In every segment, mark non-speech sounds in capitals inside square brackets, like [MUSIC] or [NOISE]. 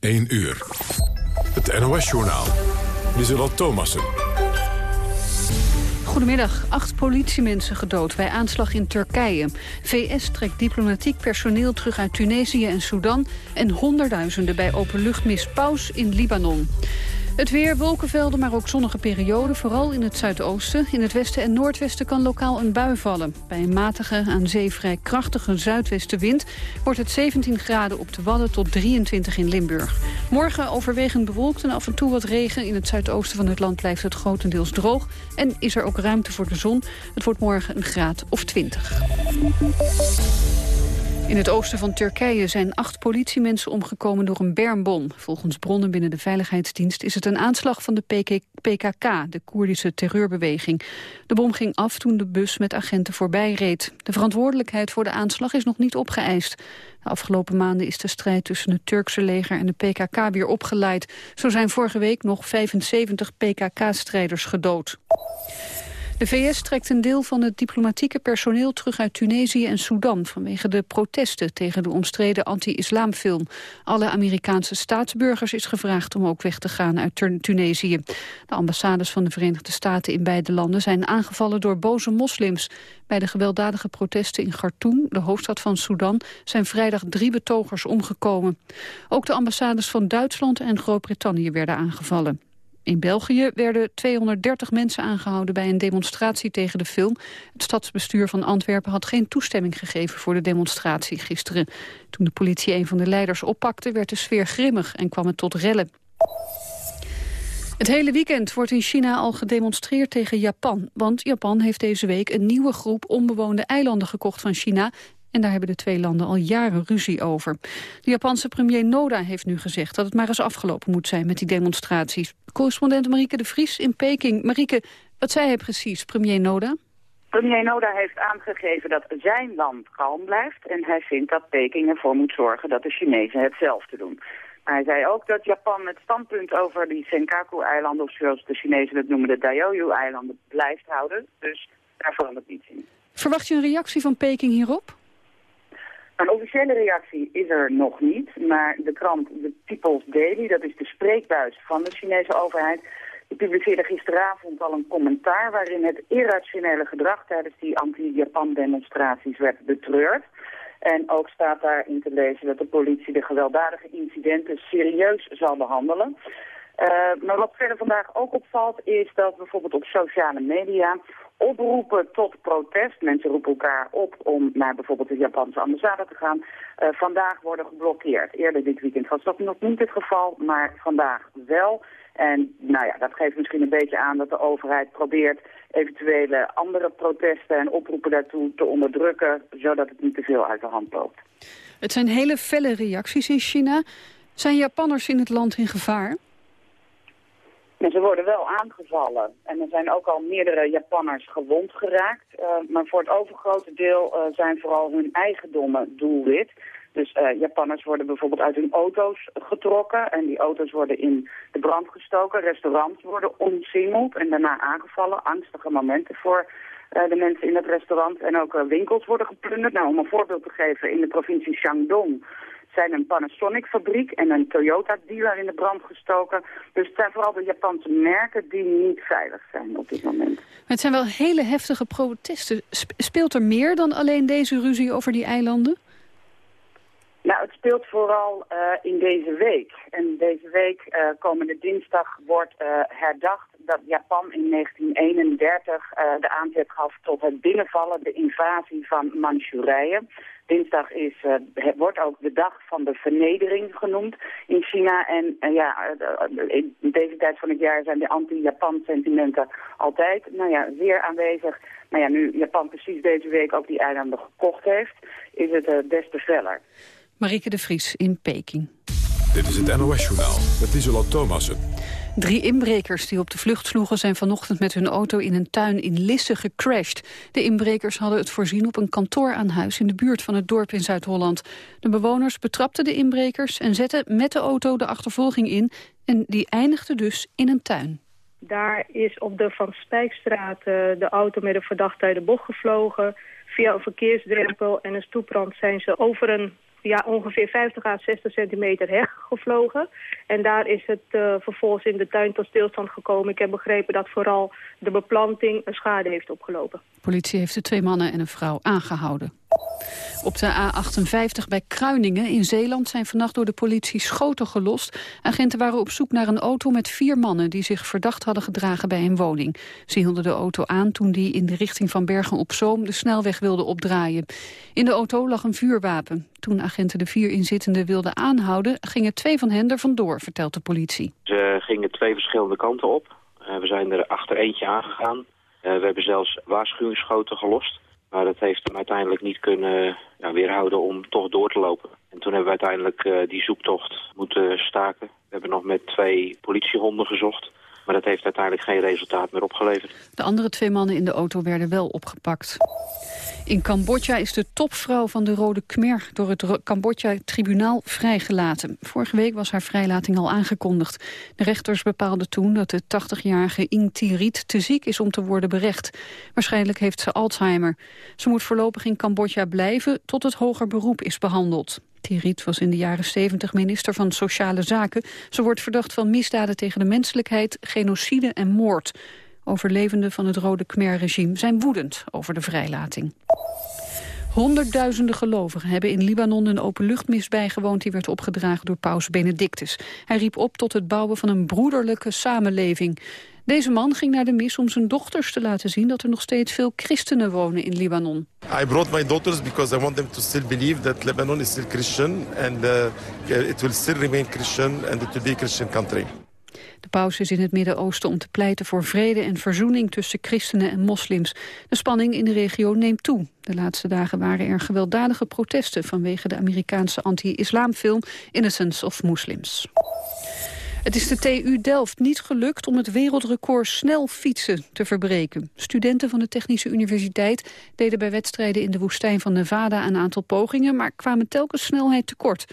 1 uur. Het NOS-journaal. Lieselot Thomassen. Goedemiddag. Acht politiemensen gedood bij aanslag in Turkije. VS trekt diplomatiek personeel terug uit Tunesië en Sudan... en honderdduizenden bij openluchtmis Paus in Libanon. Het weer, wolkenvelden, maar ook zonnige perioden, vooral in het zuidoosten. In het westen en noordwesten kan lokaal een bui vallen. Bij een matige, aan zee vrij krachtige zuidwestenwind... wordt het 17 graden op de Wadden tot 23 in Limburg. Morgen overwegend bewolkt en af en toe wat regen. In het zuidoosten van het land blijft het grotendeels droog. En is er ook ruimte voor de zon. Het wordt morgen een graad of 20. In het oosten van Turkije zijn acht politiemensen omgekomen door een bermbom. Volgens bronnen binnen de Veiligheidsdienst is het een aanslag van de PKK, de Koerdische terreurbeweging. De bom ging af toen de bus met agenten voorbij reed. De verantwoordelijkheid voor de aanslag is nog niet opgeëist. De afgelopen maanden is de strijd tussen het Turkse leger en de PKK weer opgeleid. Zo zijn vorige week nog 75 PKK-strijders gedood. De VS trekt een deel van het diplomatieke personeel terug uit Tunesië en Sudan vanwege de protesten tegen de omstreden anti-islamfilm. Alle Amerikaanse staatsburgers is gevraagd om ook weg te gaan uit Tunesië. De ambassades van de Verenigde Staten in beide landen zijn aangevallen door boze moslims. Bij de gewelddadige protesten in Khartoum, de hoofdstad van Sudan, zijn vrijdag drie betogers omgekomen. Ook de ambassades van Duitsland en Groot-Brittannië werden aangevallen. In België werden 230 mensen aangehouden bij een demonstratie tegen de film. Het stadsbestuur van Antwerpen had geen toestemming gegeven voor de demonstratie gisteren. Toen de politie een van de leiders oppakte werd de sfeer grimmig en kwam het tot rellen. Het hele weekend wordt in China al gedemonstreerd tegen Japan. Want Japan heeft deze week een nieuwe groep onbewoonde eilanden gekocht van China... En daar hebben de twee landen al jaren ruzie over. De Japanse premier Noda heeft nu gezegd dat het maar eens afgelopen moet zijn met die demonstraties. Correspondent Marieke de Vries in Peking. Marieke, wat zei hij precies, premier Noda? Premier Noda heeft aangegeven dat zijn land kalm blijft en hij vindt dat Peking ervoor moet zorgen dat de Chinezen hetzelfde doen. Maar hij zei ook dat Japan het standpunt over die Senkaku-eilanden, of zoals de Chinezen het noemen, de Diaoyu-eilanden, blijft houden. Dus daar verandert niets in. Verwacht je een reactie van Peking hierop? Een officiële reactie is er nog niet, maar de krant The People's Daily, dat is de spreekbuis van de Chinese overheid, die publiceerde gisteravond al een commentaar waarin het irrationele gedrag tijdens die anti-Japan-demonstraties werd betreurd. En ook staat daarin te lezen dat de politie de gewelddadige incidenten serieus zal behandelen. Uh, maar wat verder vandaag ook opvalt is dat bijvoorbeeld op sociale media oproepen tot protest. Mensen roepen elkaar op om naar bijvoorbeeld de Japanse ambassade te gaan. Uh, vandaag worden geblokkeerd. Eerder dit weekend was dat nog niet het geval, maar vandaag wel. En nou ja, dat geeft misschien een beetje aan dat de overheid probeert eventuele andere protesten en oproepen daartoe te onderdrukken, zodat het niet te veel uit de hand loopt. Het zijn hele felle reacties in China. Zijn Japanners in het land in gevaar? En ze worden wel aangevallen. En er zijn ook al meerdere Japanners gewond geraakt. Uh, maar voor het overgrote deel uh, zijn vooral hun eigendommen doelwit. Dus uh, Japanners worden bijvoorbeeld uit hun auto's getrokken. En die auto's worden in de brand gestoken. Restaurants worden omsingeld en daarna aangevallen. Angstige momenten voor de mensen in het restaurant. En ook winkels worden geplunderd. Nou, om een voorbeeld te geven, in de provincie Shandong zijn een Panasonic-fabriek en een Toyota-dealer in de brand gestoken. Dus het zijn vooral de Japanse merken die niet veilig zijn op dit moment. Maar het zijn wel hele heftige protesten. Speelt er meer dan alleen deze ruzie over die eilanden? Nou, het speelt vooral uh, in deze week. En deze week, uh, komende dinsdag, wordt uh, herdacht dat Japan in 1931 de aanzet gaf tot het binnenvallen, de invasie van Manchurije. Dinsdag is, uh, het wordt ook de dag van de vernedering genoemd in China. En uh, ja, uh, in deze tijd van het jaar zijn de anti-Japan sentimenten altijd nou ja, weer aanwezig. Nou ja, nu Japan precies deze week ook die eilanden gekocht heeft, is het des te feller. Marieke de Vries in Peking. Dit is het NOS-journaal met Isola Thomassen. Drie inbrekers die op de vlucht sloegen zijn vanochtend met hun auto in een tuin in Lisse gecrashed. De inbrekers hadden het voorzien op een kantoor aan huis in de buurt van het dorp in Zuid-Holland. De bewoners betrapten de inbrekers en zetten met de auto de achtervolging in en die eindigde dus in een tuin. Daar is op de Van Spijkstraat uh, de auto met de verdachte uit de bocht gevlogen. Via een verkeersdrempel en een stoeprand zijn ze over een ja, ongeveer 50 à 60 centimeter heg gevlogen. En daar is het uh, vervolgens in de tuin tot stilstand gekomen. Ik heb begrepen dat vooral de beplanting een schade heeft opgelopen. Politie heeft de twee mannen en een vrouw aangehouden. Op de A58 bij Kruiningen in Zeeland zijn vannacht door de politie schoten gelost. Agenten waren op zoek naar een auto met vier mannen die zich verdacht hadden gedragen bij een woning. Ze hielden de auto aan toen die in de richting van Bergen op Zoom de snelweg wilde opdraaien. In de auto lag een vuurwapen. Toen agenten de vier inzittenden wilden aanhouden, gingen twee van hen er vandoor, vertelt de politie. Ze gingen twee verschillende kanten op. Uh, we zijn er achter eentje aangegaan. Uh, we hebben zelfs waarschuwingsschoten gelost. Maar dat heeft hem uiteindelijk niet kunnen ja, weerhouden om toch door te lopen. En toen hebben we uiteindelijk uh, die zoektocht moeten staken. We hebben nog met twee politiehonden gezocht. Maar dat heeft uiteindelijk geen resultaat meer opgeleverd. De andere twee mannen in de auto werden wel opgepakt. In Cambodja is de topvrouw van de Rode Khmer door het Cambodja-tribunaal vrijgelaten. Vorige week was haar vrijlating al aangekondigd. De rechters bepaalden toen dat de 80-jarige Ing Tirit te ziek is om te worden berecht. Waarschijnlijk heeft ze Alzheimer. Ze moet voorlopig in Cambodja blijven tot het hoger beroep is behandeld. Tirit was in de jaren 70 minister van Sociale Zaken. Ze wordt verdacht van misdaden tegen de menselijkheid, genocide en moord. Overlevenden van het Rode Khmer-regime zijn woedend over de vrijlating. Honderdduizenden gelovigen hebben in Libanon een openluchtmis bijgewoond... die werd opgedragen door paus Benedictus. Hij riep op tot het bouwen van een broederlijke samenleving. Deze man ging naar de mis om zijn dochters te laten zien... dat er nog steeds veel christenen wonen in Libanon. I brought my daughters because I want them to still believe that Lebanon is still Christian... and uh, it will still remain Christian and it will be a Christian country. De paus is in het Midden-Oosten om te pleiten voor vrede en verzoening tussen christenen en moslims. De spanning in de regio neemt toe. De laatste dagen waren er gewelddadige protesten vanwege de Amerikaanse anti-islamfilm Innocence of Muslims. Het is de TU Delft niet gelukt om het wereldrecord snel fietsen te verbreken. Studenten van de Technische Universiteit deden bij wedstrijden in de woestijn van Nevada een aantal pogingen, maar kwamen telkens snelheid tekort.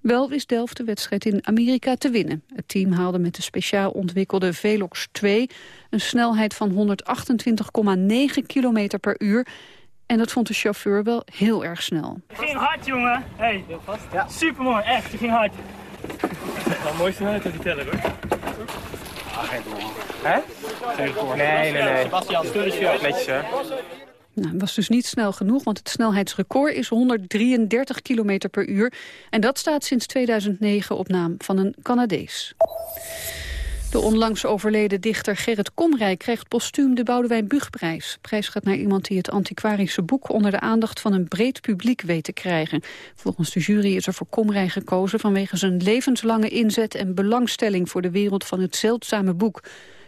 Wel wist Delft de wedstrijd in Amerika te winnen. Het team haalde met de speciaal ontwikkelde Velox 2 een snelheid van 128,9 km per uur. En dat vond de chauffeur wel heel erg snel. Het ging hard, jongen. Hey, ja. supermooi, echt. Het ging hard. Nou, mooi snelheid die teller, hoor. Ah, geen Hè? Geen Nee, nee, nee. Sebastian, stuur Netjes, hè. Nou, het was dus niet snel genoeg, want het snelheidsrecord is 133 km per uur. En dat staat sinds 2009 op naam van een Canadees. De onlangs overleden dichter Gerrit Komrij krijgt postuum de Boudewijn Bugprijs. De prijs gaat naar iemand die het antiquarische boek onder de aandacht van een breed publiek weet te krijgen. Volgens de jury is er voor Komrij gekozen vanwege zijn levenslange inzet en belangstelling voor de wereld van het zeldzame boek.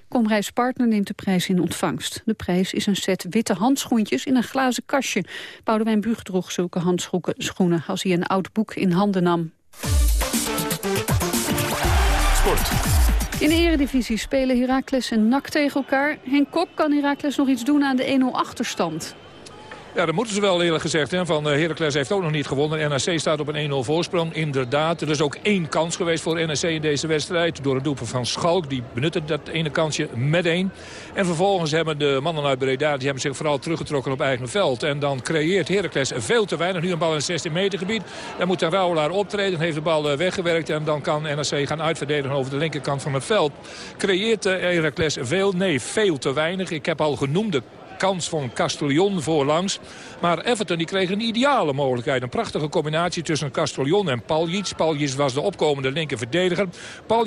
Komrijs partner neemt de prijs in ontvangst. De prijs is een set witte handschoentjes in een glazen kastje. Boudewijn Bug droeg zulke handschoenen als hij een oud boek in handen nam. Sport. In de eredivisie spelen Heracles en NAC tegen elkaar. Henk Kop, kan Heracles nog iets doen aan de 1-0 achterstand? Ja, dat moeten ze wel eerlijk gezegd. Hè. Van uh, Heracles heeft ook nog niet gewonnen. NAC staat op een 1-0 voorsprong. Inderdaad, er is ook één kans geweest voor NAC in deze wedstrijd. Door het doelpunt van Schalk. Die benutte dat ene kansje met één. En vervolgens hebben de mannen uit Breda... die hebben zich vooral teruggetrokken op eigen veld. En dan creëert Heracles veel te weinig. Nu een bal in het 16 meter gebied. Dan moet een Rauwelaar optreden. Heeft de bal uh, weggewerkt. En dan kan NAC gaan uitverdedigen over de linkerkant van het veld. Creëert uh, Heracles veel? Nee, veel te weinig. Ik heb al genoemde kans van Castellon voorlangs. Maar Everton die kreeg een ideale mogelijkheid. Een prachtige combinatie tussen Castellon en Paljic. Paljic was de opkomende linker verdediger.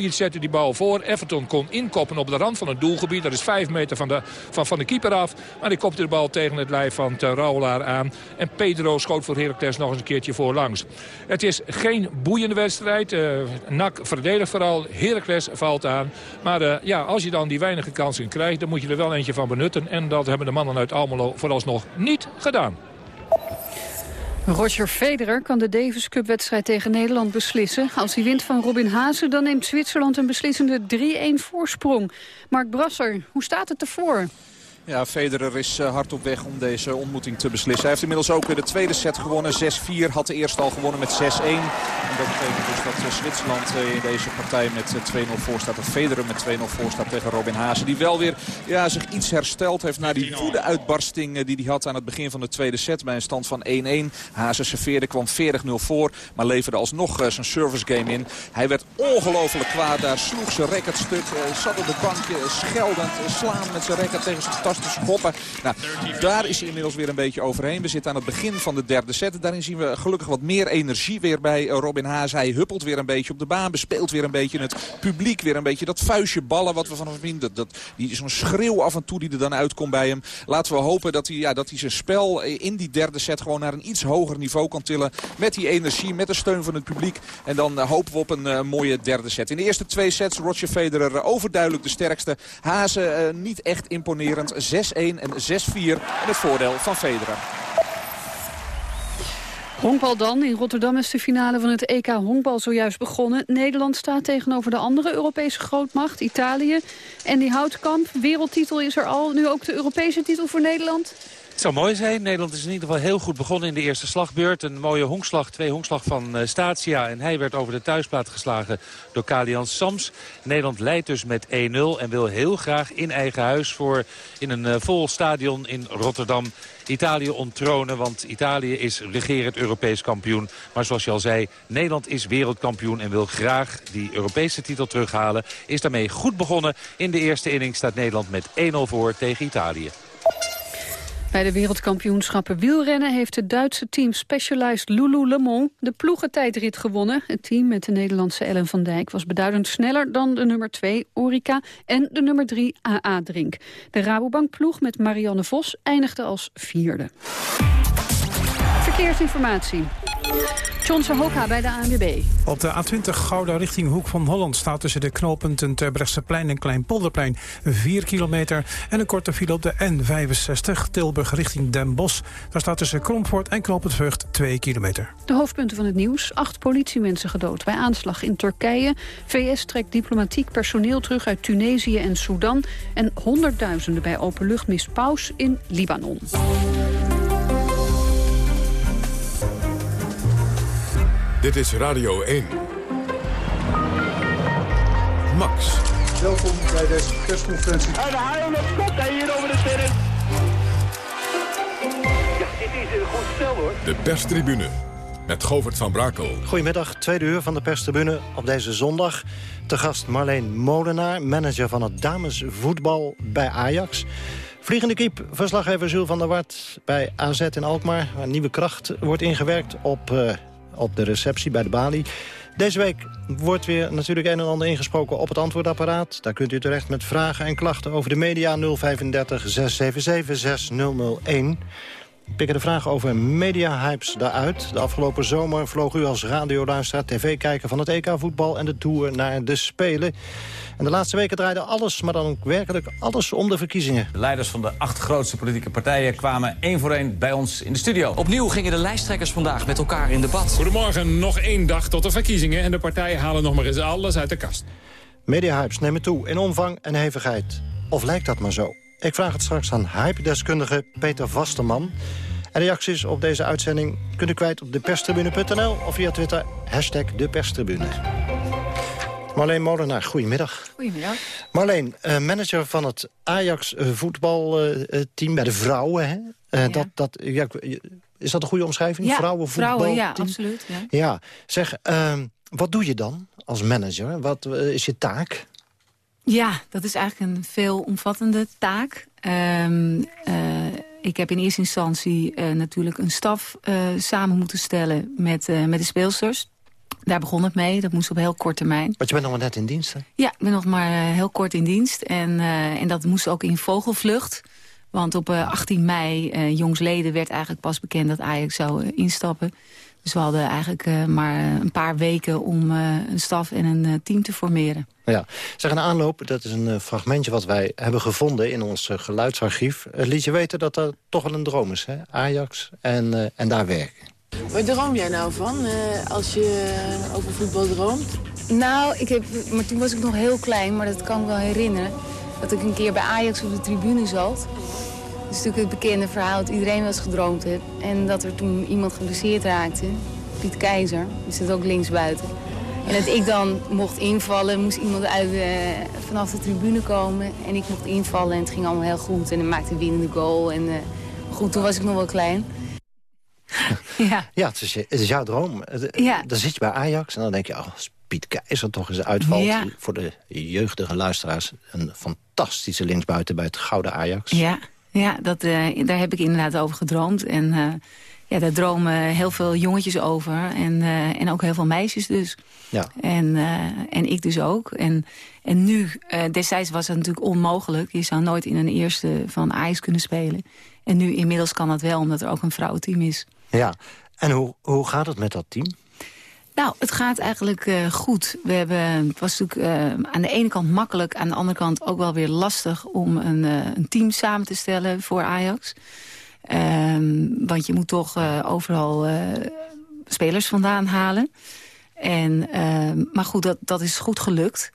Zette die bal voor. Everton kon inkoppen op de rand van het doelgebied. Dat is vijf meter van de, van, van de keeper af. Maar die kopte de bal tegen het lijf van Raulaar aan. En Pedro schoot voor Heracles nog eens een keertje voorlangs. Het is geen boeiende wedstrijd. Uh, NAC verdedigt vooral. Heracles valt aan. Maar uh, ja, als je dan die weinige kansen krijgt... dan moet je er wel eentje van benutten. En dat hebben de mannen uit Almelo vooralsnog niet gedaan. Roger Federer kan de Davis Cup wedstrijd tegen Nederland beslissen. Als hij wint van Robin Haase, dan neemt Zwitserland een beslissende 3-1 voorsprong. Mark Brasser, hoe staat het ervoor? Ja, Federer is uh, hard op weg om deze ontmoeting te beslissen. Hij heeft inmiddels ook de tweede set gewonnen. 6-4 had de eerste al gewonnen met 6-1. En dat betekent dus dat Zwitserland in deze partij met 2-0 voor staat. Federer met 2-0 voor staat tegen Robin Haase. Die wel weer ja, zich iets hersteld heeft na die woede-uitbarsting die hij had aan het begin van de tweede set. Bij een stand van 1-1. Haase serveerde, kwam 40-0 voor. Maar leverde alsnog zijn service game in. Hij werd ongelooflijk kwaad daar. Sloeg zijn racket stuk. Zat op de bankje scheldend. slaan met zijn racket tegen zijn tas schoppen. Nou, daar is hij inmiddels weer een beetje overheen. We zitten aan het begin van de derde set. Daarin zien we gelukkig wat meer energie weer bij Robin Haas. Hij huppelt weer een beetje op de baan. Bespeelt weer een beetje het publiek. Weer een beetje dat vuistje ballen wat we van hem zien. Dat, dat, die zo'n schreeuw af en toe die er dan uitkomt bij hem. Laten we hopen dat hij, ja, dat hij zijn spel in die derde set gewoon naar een iets hoger niveau kan tillen. Met die energie, met de steun van het publiek. En dan uh, hopen we op een mooie derde set. In de eerste twee sets Roger Federer overduidelijk de sterkste. Hazen niet echt imponerend. 6-1 en 6-4 in het voordeel van Federer. Honkbal dan. In Rotterdam is de finale van het EK honkbal zojuist begonnen. Nederland staat tegenover de andere Europese grootmacht, Italië. En die houtkamp, wereldtitel is er al. Nu ook de Europese titel voor Nederland. Het zou mooi zijn. Nederland is in ieder geval heel goed begonnen in de eerste slagbeurt. Een mooie honkslag, twee honkslag van uh, Statia. En hij werd over de thuisplaat geslagen door Kalian Sams. Nederland leidt dus met 1-0 en wil heel graag in eigen huis voor in een uh, vol stadion in Rotterdam Italië onttronen. Want Italië is regerend Europees kampioen. Maar zoals je al zei, Nederland is wereldkampioen en wil graag die Europese titel terughalen. Is daarmee goed begonnen. In de eerste inning staat Nederland met 1-0 voor tegen Italië. Bij de wereldkampioenschappen wielrennen heeft het Duitse team Specialized Lululemon de ploegentijdrit gewonnen. Het team met de Nederlandse Ellen van Dijk was beduidend sneller dan de nummer 2 Orica en de nummer 3 AA Drink. De Rabobank ploeg met Marianne Vos eindigde als vierde. Verkeersinformatie. John Sahoka bij de ANWB. Op de A20 Gouda richting Hoek van Holland staat tussen de knooppunten Terbrechtseplein en Kleinpolderplein 4 kilometer en een korte file op de N65 Tilburg richting Den Bosch. Daar staat tussen Kromvoort en Knooppunt Vught 2 kilometer. De hoofdpunten van het nieuws. Acht politiemensen gedood bij aanslag in Turkije. VS trekt diplomatiek personeel terug uit Tunesië en Sudan. En honderdduizenden bij openluchtmis Paus in Libanon. Dit is Radio 1. Max. Welkom bij deze persconferentie. En de op kop hier over de terrein. Ja, dit is een goed spel hoor. De perstribune met Govert van Brakel. Goedemiddag, tweede uur van de perstribune op deze zondag. Te gast Marleen Molenaar, manager van het damesvoetbal bij Ajax. Vliegende kiep, verslaggever Jules van der Wart bij AZ in Alkmaar. Waar nieuwe kracht wordt ingewerkt op... Uh, op de receptie bij de balie. Deze week wordt weer natuurlijk een en ander ingesproken op het antwoordapparaat. Daar kunt u terecht met vragen en klachten over de media 035 677 6001 pikken de vraag over media-hypes daaruit. De afgelopen zomer vloog u als radioluisteraar, tv-kijker van het EK-voetbal... en de Tour naar de Spelen. En de laatste weken draaide alles, maar dan ook werkelijk alles om de verkiezingen. De leiders van de acht grootste politieke partijen kwamen één voor één bij ons in de studio. Opnieuw gingen de lijsttrekkers vandaag met elkaar in debat. Goedemorgen, nog één dag tot de verkiezingen... en de partijen halen nog maar eens alles uit de kast. Media-hypes nemen toe in omvang en hevigheid. Of lijkt dat maar zo? Ik vraag het straks aan hype-deskundige Peter Vasterman. En reacties op deze uitzending kunt u kwijt op deperstribune.nl... of via Twitter, hashtag deperstribune. Marleen Molenaar, goedemiddag. Goedemiddag. Marleen, uh, manager van het Ajax uh, voetbalteam bij de vrouwen. Hè? Ja. Dat, dat, ja, is dat een goede omschrijving? Ja, Vrouwenvoetbalteam? vrouwen, ja, absoluut. Ja, ja. zeg, ehm, wat doe je dan als manager? Wat is je taak? Ja, dat is eigenlijk een veelomvattende taak. Um, ik heb in eerste instantie uh, natuurlijk een staf uh, samen moeten stellen met, uh, met de speelsters. Daar begon het mee. Dat moest op heel kort termijn. Want je bent nog maar net in dienst, hè? Ja, ik ben nog maar heel kort in dienst. En, en dat moest ook in vogelvlucht. Want op 18 mei, jongsleden, werd eigenlijk pas bekend dat Ajax zou instappen. Dus we hadden eigenlijk uh, maar een paar weken om uh, een staf en een uh, team te formeren. Ja, zeg een aanloop, dat is een fragmentje wat wij hebben gevonden in ons geluidsarchief. Het liet je weten dat dat toch wel een droom is, hè? Ajax en, en daar werken. Waar droom jij nou van, als je over voetbal droomt? Nou, ik heb, maar toen was ik nog heel klein, maar dat kan ik wel herinneren. dat ik een keer bij Ajax op de tribune zat. Dat is natuurlijk het bekende verhaal dat iedereen wel eens gedroomd heeft. En dat er toen iemand geblesseerd raakte, Piet Keizer, die zit ook linksbuiten. En dat ik dan mocht invallen, moest iemand uit, eh, vanaf de tribune komen. En ik mocht invallen en het ging allemaal heel goed. En dan maakte winnende goal. En eh, goed, toen was ik nog wel klein. [LAUGHS] ja, ja het, is, het is jouw droom. Ja. Dan zit je bij Ajax en dan denk je... Oh, als Piet Keizer toch eens uitvalt... Ja. voor de jeugdige luisteraars... een fantastische linksbuiten bij het gouden Ajax. Ja, ja dat, uh, daar heb ik inderdaad over gedroomd. En uh, ja, daar dromen heel veel jongetjes over. En, uh, en ook heel veel meisjes dus. Ja. En, en ik dus ook. En, en nu, destijds was het natuurlijk onmogelijk. Je zou nooit in een eerste van Ajax kunnen spelen. En nu inmiddels kan dat wel, omdat er ook een vrouwenteam is. Ja, en hoe, hoe gaat het met dat team? Nou, het gaat eigenlijk uh, goed. We hebben, het was natuurlijk uh, aan de ene kant makkelijk... aan de andere kant ook wel weer lastig om een, uh, een team samen te stellen voor Ajax. Ehm, want je moet toch overal spelers vandaan halen. En, ehm, maar goed, dat, dat is goed gelukt.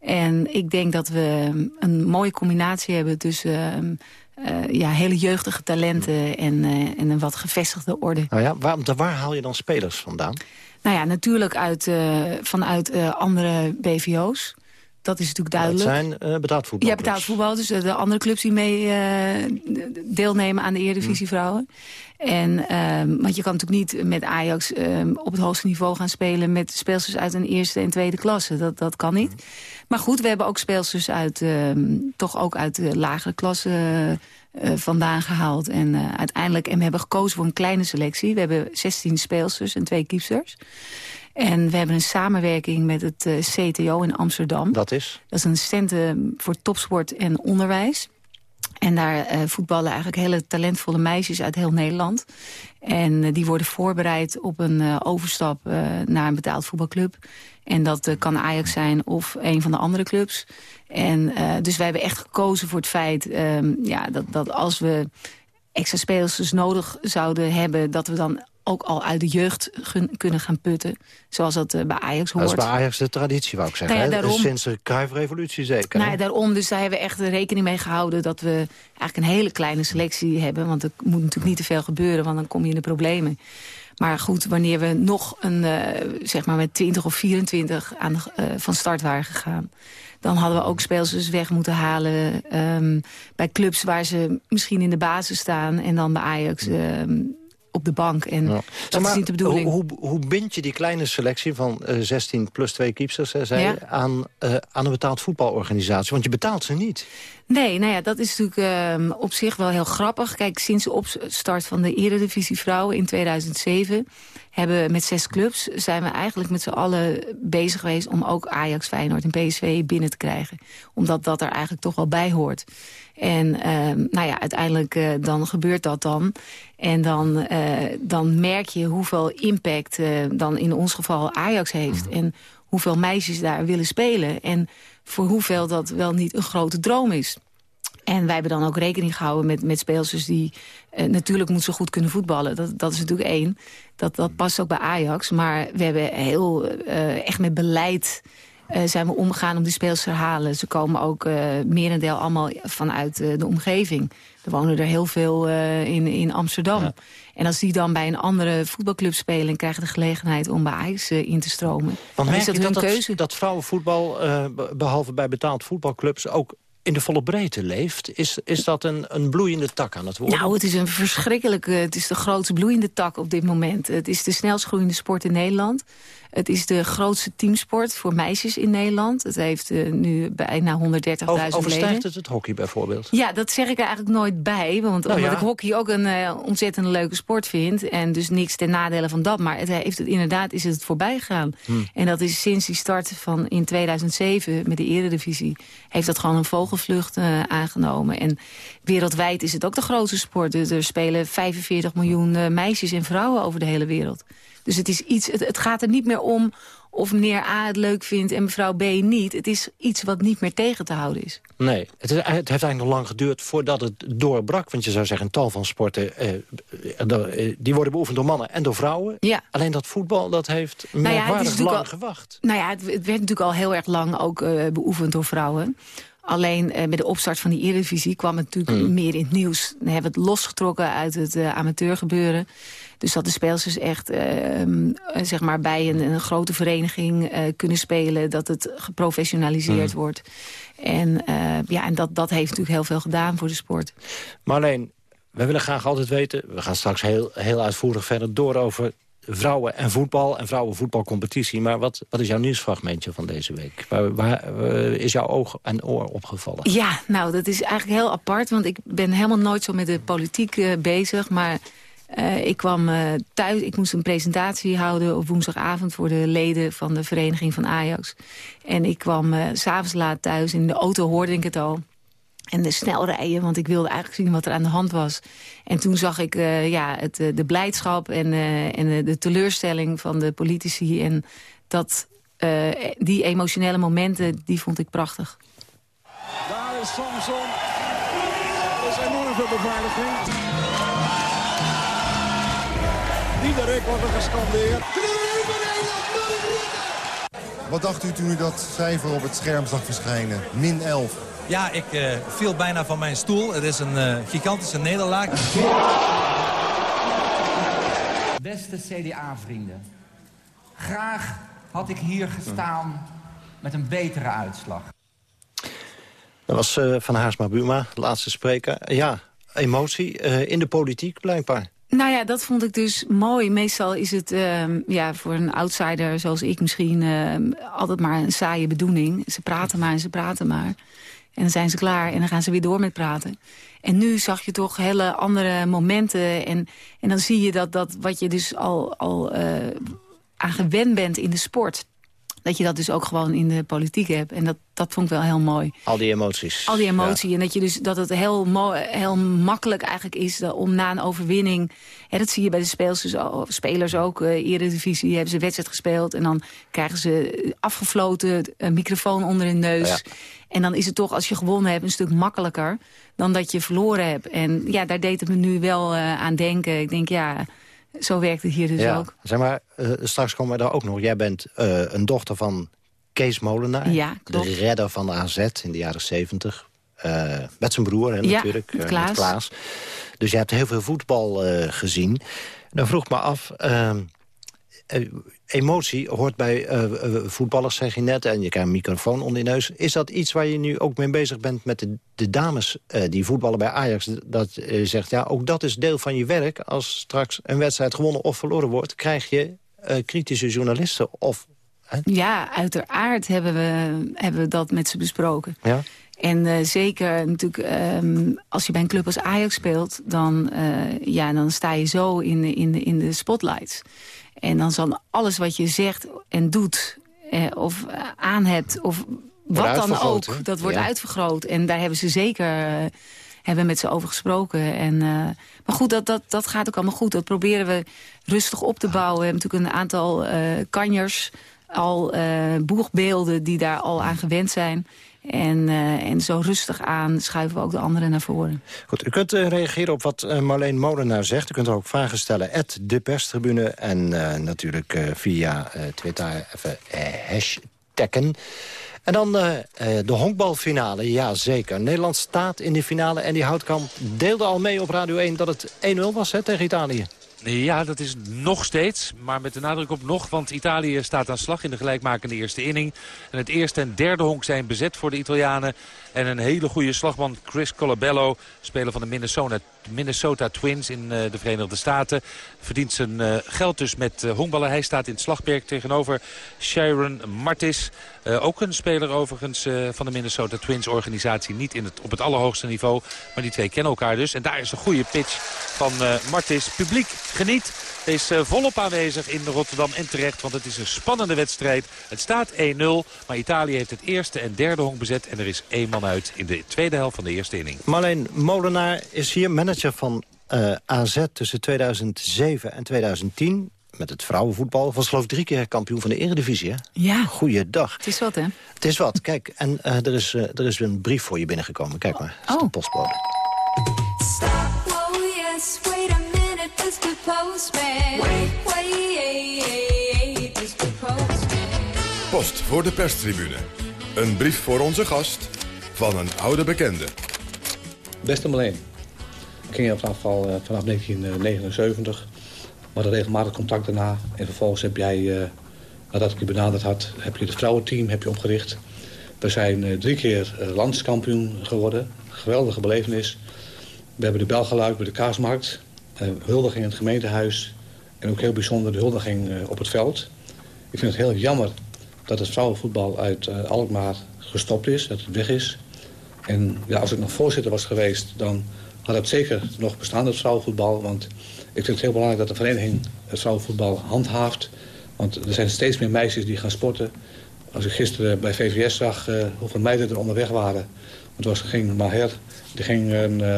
En ik denk dat we een mooie combinatie hebben tussen ehm, ja, hele jeugdige talenten en, en een wat gevestigde orde. Nou ja, waar, waar haal je dan spelers vandaan? Nou ja, natuurlijk uit, uh, vanuit andere BVO's. Dat is natuurlijk duidelijk. Dat zijn betaald voetbal. Ja, betaald voetbal. Dus de andere clubs die mee deelnemen aan de Eredivisie. Vrouwen. En, ehm, want je kan natuurlijk niet met Ajax ehm, op het hoogste niveau gaan spelen... met speelsters uit een eerste en tweede klasse. Dat, dat kan niet. Maar goed, we hebben ook speelsters uit, ehm, toch ook uit de lagere klasse uh, vandaan gehaald. En uh, uiteindelijk, en we hebben gekozen voor een kleine selectie. We hebben 16 speelsters en twee keepsters. En we hebben een samenwerking met het uh, CTO in Amsterdam. Dat is? Dat is een centrum voor topsport en onderwijs. En daar voetballen eigenlijk hele talentvolle meisjes uit heel Nederland. En die worden voorbereid op een overstap naar een betaald voetbalclub. En dat kan Ajax zijn of een van de andere clubs. En dus wij hebben echt gekozen voor het feit ehm, ja, dat, dat als we extra spelers nodig zouden hebben... dat we dan ook al uit de jeugd kunnen gaan putten. Zoals dat uh, bij Ajax hoort. Dat is bij Ajax de traditie, wou ik zeggen. Nou ja, daarom, Sinds de Cruijff-revolutie zeker. Nou ja, daarom, dus daar hebben we echt rekening mee gehouden... dat we eigenlijk een hele kleine selectie hebben. Want er moet natuurlijk niet te veel gebeuren, want dan kom je in de problemen. Maar goed, wanneer we nog een, uh, zeg maar met 20 of 24 aan, uh, van start waren gegaan... dan hadden we ook spelers weg moeten halen um, bij clubs waar ze misschien in de basis staan... en dan bij Ajax... Um, op de bank. En ja. dat is niet de bedoeling. Hoe, hoe, hoe bind je die kleine selectie van uh, 16 plus 2 keepsters... Zei, ja. aan, uh, aan een betaald voetbalorganisatie? Want je betaalt ze niet. Nee, nou ja, dat is natuurlijk uh, op zich wel heel grappig. Kijk, sinds de opstart van de Eredivisie Vrouwen in 2007... hebben met zes clubs zijn we eigenlijk met z'n allen bezig geweest... om ook Ajax, Feyenoord en PSV binnen te krijgen. Omdat dat er eigenlijk toch wel bij hoort. En uh, nou ja, uiteindelijk uh, dan gebeurt dat dan. En dan, uh, dan merk je hoeveel impact dan in ons geval Ajax heeft. Mm. En hoeveel meisjes daar willen spelen. En voor hoeveel dat wel niet een grote droom is. En wij hebben dan ook rekening gehouden met, met speelsters die... Uh, natuurlijk moeten ze goed kunnen voetballen. Dat, dat is natuurlijk één. Dat, dat past ook bij Ajax. Maar we hebben heel echt met beleid... Uh, zijn we omgegaan om die speels te halen. Ze komen ook uh, merendeel allemaal vanuit uh, de omgeving. Er wonen er heel veel in, in Amsterdam. Ja. En als die dan bij een andere voetbalclub spelen... en krijgen de gelegenheid om bij Ajax in te stromen... Want dan is dat je hun dat, keuze. dat vrouwenvoetbal, behalve bij betaald voetbalclubs... ook in de volle breedte leeft. Is, is dat een, een bloeiende tak aan het worden? Nou, het is een verschrikkelijke... Het is de grootste bloeiende tak op dit moment. Het is de snelst groeiende sport in Nederland. Het is de grootste teamsport voor meisjes in Nederland. Het heeft uh, nu bijna 130.000 leden. Overstijgt het het hockey bijvoorbeeld? Ja, dat zeg ik er eigenlijk nooit bij. Want nou, omdat ja. ik hockey ook een uh, ontzettend leuke sport vind. En dus niks ten nadele van dat. Maar het heeft het, inderdaad is het voorbij gegaan. Hmm. En dat is sinds die start van in 2007 met de eredivisie... heeft dat gewoon een vogelvlucht uh, aangenomen. En wereldwijd is het ook de grootste sport. Dus er spelen 45 miljoen meisjes en vrouwen over de hele wereld. Dus het, is iets, het, het, gaat er niet meer om of meneer A het leuk vindt en mevrouw B niet. Het is iets wat niet meer tegen te houden is. Nee, het, is, het heeft eigenlijk nog lang geduurd voordat het doorbrak. Want je zou zeggen, een tal van sporten... Eh, eh, die worden beoefend door mannen en door vrouwen. Ja. Alleen dat voetbal, dat heeft nou ja, merkwaardig lang al, gewacht. Nou ja, het, het, werd natuurlijk al heel erg lang ook uh, beoefend door vrouwen. Alleen uh, met de opstart van die Eredivisie kwam het natuurlijk Hmm. meer in het nieuws. Dan hebben we het losgetrokken uit het uh, amateurgebeuren. Dus dat de spelers dus echt uh, zeg maar bij een, een grote vereniging uh, kunnen spelen. Dat het geprofessionaliseerd Hmm. wordt. En, uh, ja, en dat, dat heeft natuurlijk heel veel gedaan voor de sport. Maar alleen, wij willen graag altijd weten... we gaan straks heel, heel uitvoerig verder door over vrouwen en voetbal... en vrouwenvoetbalcompetitie. Maar wat, wat is jouw nieuwsfragmentje van deze week? Waar, waar uh, is jouw oog en oor opgevallen? Ja, nou, dat is eigenlijk heel apart. Want ik ben helemaal nooit zo met de politiek uh, bezig. Maar uh, ik kwam uh, thuis, ik moest een presentatie houden op woensdagavond... voor de leden van de vereniging van Ajax. En ik kwam uh, s'avonds laat thuis, in de auto hoorde ik het al... En de snel rijden, want ik wilde eigenlijk zien wat er aan de hand was. En toen zag ik ja, het, de blijdschap en, en de teleurstelling van de politici. En dat, die emotionele momenten, die vond ik prachtig. Daar is Samson. Dat is enorm veel beveiliging. Diederik wordt er gescandeerd. Wat dacht u toen u dat cijfer op het scherm zag verschijnen? Min 11. Ja, ik uh, viel bijna van mijn stoel. Het is een uh, gigantische nederlaag. Beste CDA-vrienden. Graag had ik hier gestaan met een betere uitslag. Dat was uh, Van Haarsma Buma, de laatste spreker. Ja, emotie in de politiek blijkbaar. Nou ja, dat vond ik dus mooi. Meestal is het uh, ja, voor een outsider zoals ik misschien uh, altijd maar een saaie bedoeling. Ze praten maar en ze praten maar. En dan zijn ze klaar en dan gaan ze weer door met praten. En nu zag je toch hele andere momenten. En, en dan zie je dat, dat wat je dus al, al uh, aan gewend bent in de sport... dat je dat dus ook gewoon in de politiek hebt. En dat, dat vond ik wel heel mooi. Al die emoties. Al die emotie. Ja. En dat, je dus, dat het heel, heel makkelijk eigenlijk is om na een overwinning... Hè, dat zie je bij de spelers, dus, spelers ook. Uh, Eredivisie hebben ze wedstrijd gespeeld... en dan krijgen ze afgefloten, een microfoon onder hun neus... Ja. En dan is het toch, als je gewonnen hebt, een stuk makkelijker dan dat je verloren hebt. En ja, daar deed het me nu wel uh, aan denken. Ik denk, ja, zo werkt het hier dus ja. ook. Zeg maar, uh, straks komen we daar ook nog. Jij bent uh, een dochter van Kees Molenaar. Ja, klopt. De redder van de AZ in de jaren zeventig. met zijn broer, hè, ja, natuurlijk. Met Klaas. met Klaas. Dus je hebt heel veel voetbal gezien. Dan vroeg ik me af... emotie hoort bij uh, voetballers, zeg je net... en je krijgt een microfoon onder je neus. Is dat iets waar je nu ook mee bezig bent met de, de dames uh, die voetballen bij Ajax? Dat je zegt, ja, ook dat is deel van je werk. Als straks een wedstrijd gewonnen of verloren wordt... krijg je kritische journalisten of... Hè? Ja, uiteraard hebben we, hebben we dat met ze besproken. Ja? En uh, zeker natuurlijk, um, als je bij een club als Ajax speelt... dan, uh, ja, dan sta je zo in, in, in de spotlights. En dan zal alles wat je zegt en doet, eh, of uh, aan hebt, of wat dan ook, dat wordt ja. uitvergroot. En daar hebben ze zeker uh, hebben met ze over gesproken. En, uh, maar goed, dat, dat, dat gaat ook allemaal goed. Dat proberen we rustig op te bouwen. We hebben natuurlijk een aantal kanjers, al boegbeelden die daar al aan gewend zijn. En, uh, en zo rustig aan schuiven we ook de anderen naar voren. Goed, u kunt uh, reageren op wat uh, Marleen Molenaar zegt. U kunt er ook vragen stellen. At de perstribune. En natuurlijk via Twitter even hashtaggen. En dan de honkbalfinale. Ja, zeker. Nederland staat in de finale. En die Houtkamp deelde al mee op Radio 1 dat het 1-0 was hè, tegen Italië. Ja, dat is nog steeds, maar met de nadruk op nog. Want Italië staat aan slag in de gelijkmakende eerste inning. En het eerste en derde honk zijn bezet voor de Italianen. En een hele goede slagman, Chris Colabello, speler van de Minnesota, Minnesota Twins in uh, de Verenigde Staten. Verdient zijn uh, geld dus met uh, honkballen. Hij staat in het slagperk tegenover Sharon Martis. ook een speler overigens van de Minnesota Twins organisatie. Niet in het, op het allerhoogste niveau, maar die twee kennen elkaar dus. En daar is een goede pitch van Martis. Publiek geniet. Is volop aanwezig in Rotterdam en terecht, want het is een spannende wedstrijd. Het staat 1-0, maar Italië heeft het eerste en derde honk bezet. En er is één man uit in de tweede helft van de eerste inning. Marleen Molenaar is hier manager van uh, AZ tussen 2007 en 2010. Met het vrouwenvoetbal. Was geloof ik drie keer kampioen van de Eredivisie, hè? Ja. Goeiedag. Het is wat, hè? Het is wat. Kijk, en uh, er, is, er is een brief voor je binnengekomen. Kijk maar. Het is oh. de postbode. Stop, oh yes, wait a minute, Mr. Postman. Wait, wait, Mr. Postman. Post voor de perstribune. Een brief voor onze gast van een oude bekende. Beste Marleen, ik ken je vanaf, al, eh, vanaf 1979. We hadden regelmatig contact daarna. En vervolgens heb jij, eh, nadat ik je benaderd had, heb je het vrouwenteam heb je opgericht. We zijn eh, drie keer landskampioen geworden. Geweldige belevenis. We hebben de Belgeluik bij de Kaasmarkt. huldiging in het gemeentehuis. En ook heel bijzonder de huldiging op het veld. Ik vind het heel jammer dat het vrouwenvoetbal uit Alkmaar gestopt is. Dat het weg is. En ja, als ik nog voorzitter was geweest, dan had het zeker nog bestaan, het vrouwenvoetbal. Want ik vind het heel belangrijk dat de vereniging het vrouwenvoetbal handhaaft. Want er zijn steeds meer meisjes die gaan sporten. Als ik gisteren bij VVS zag eh, hoeveel meiden er onderweg waren. Want er was, ging Maher, die ging een, eh,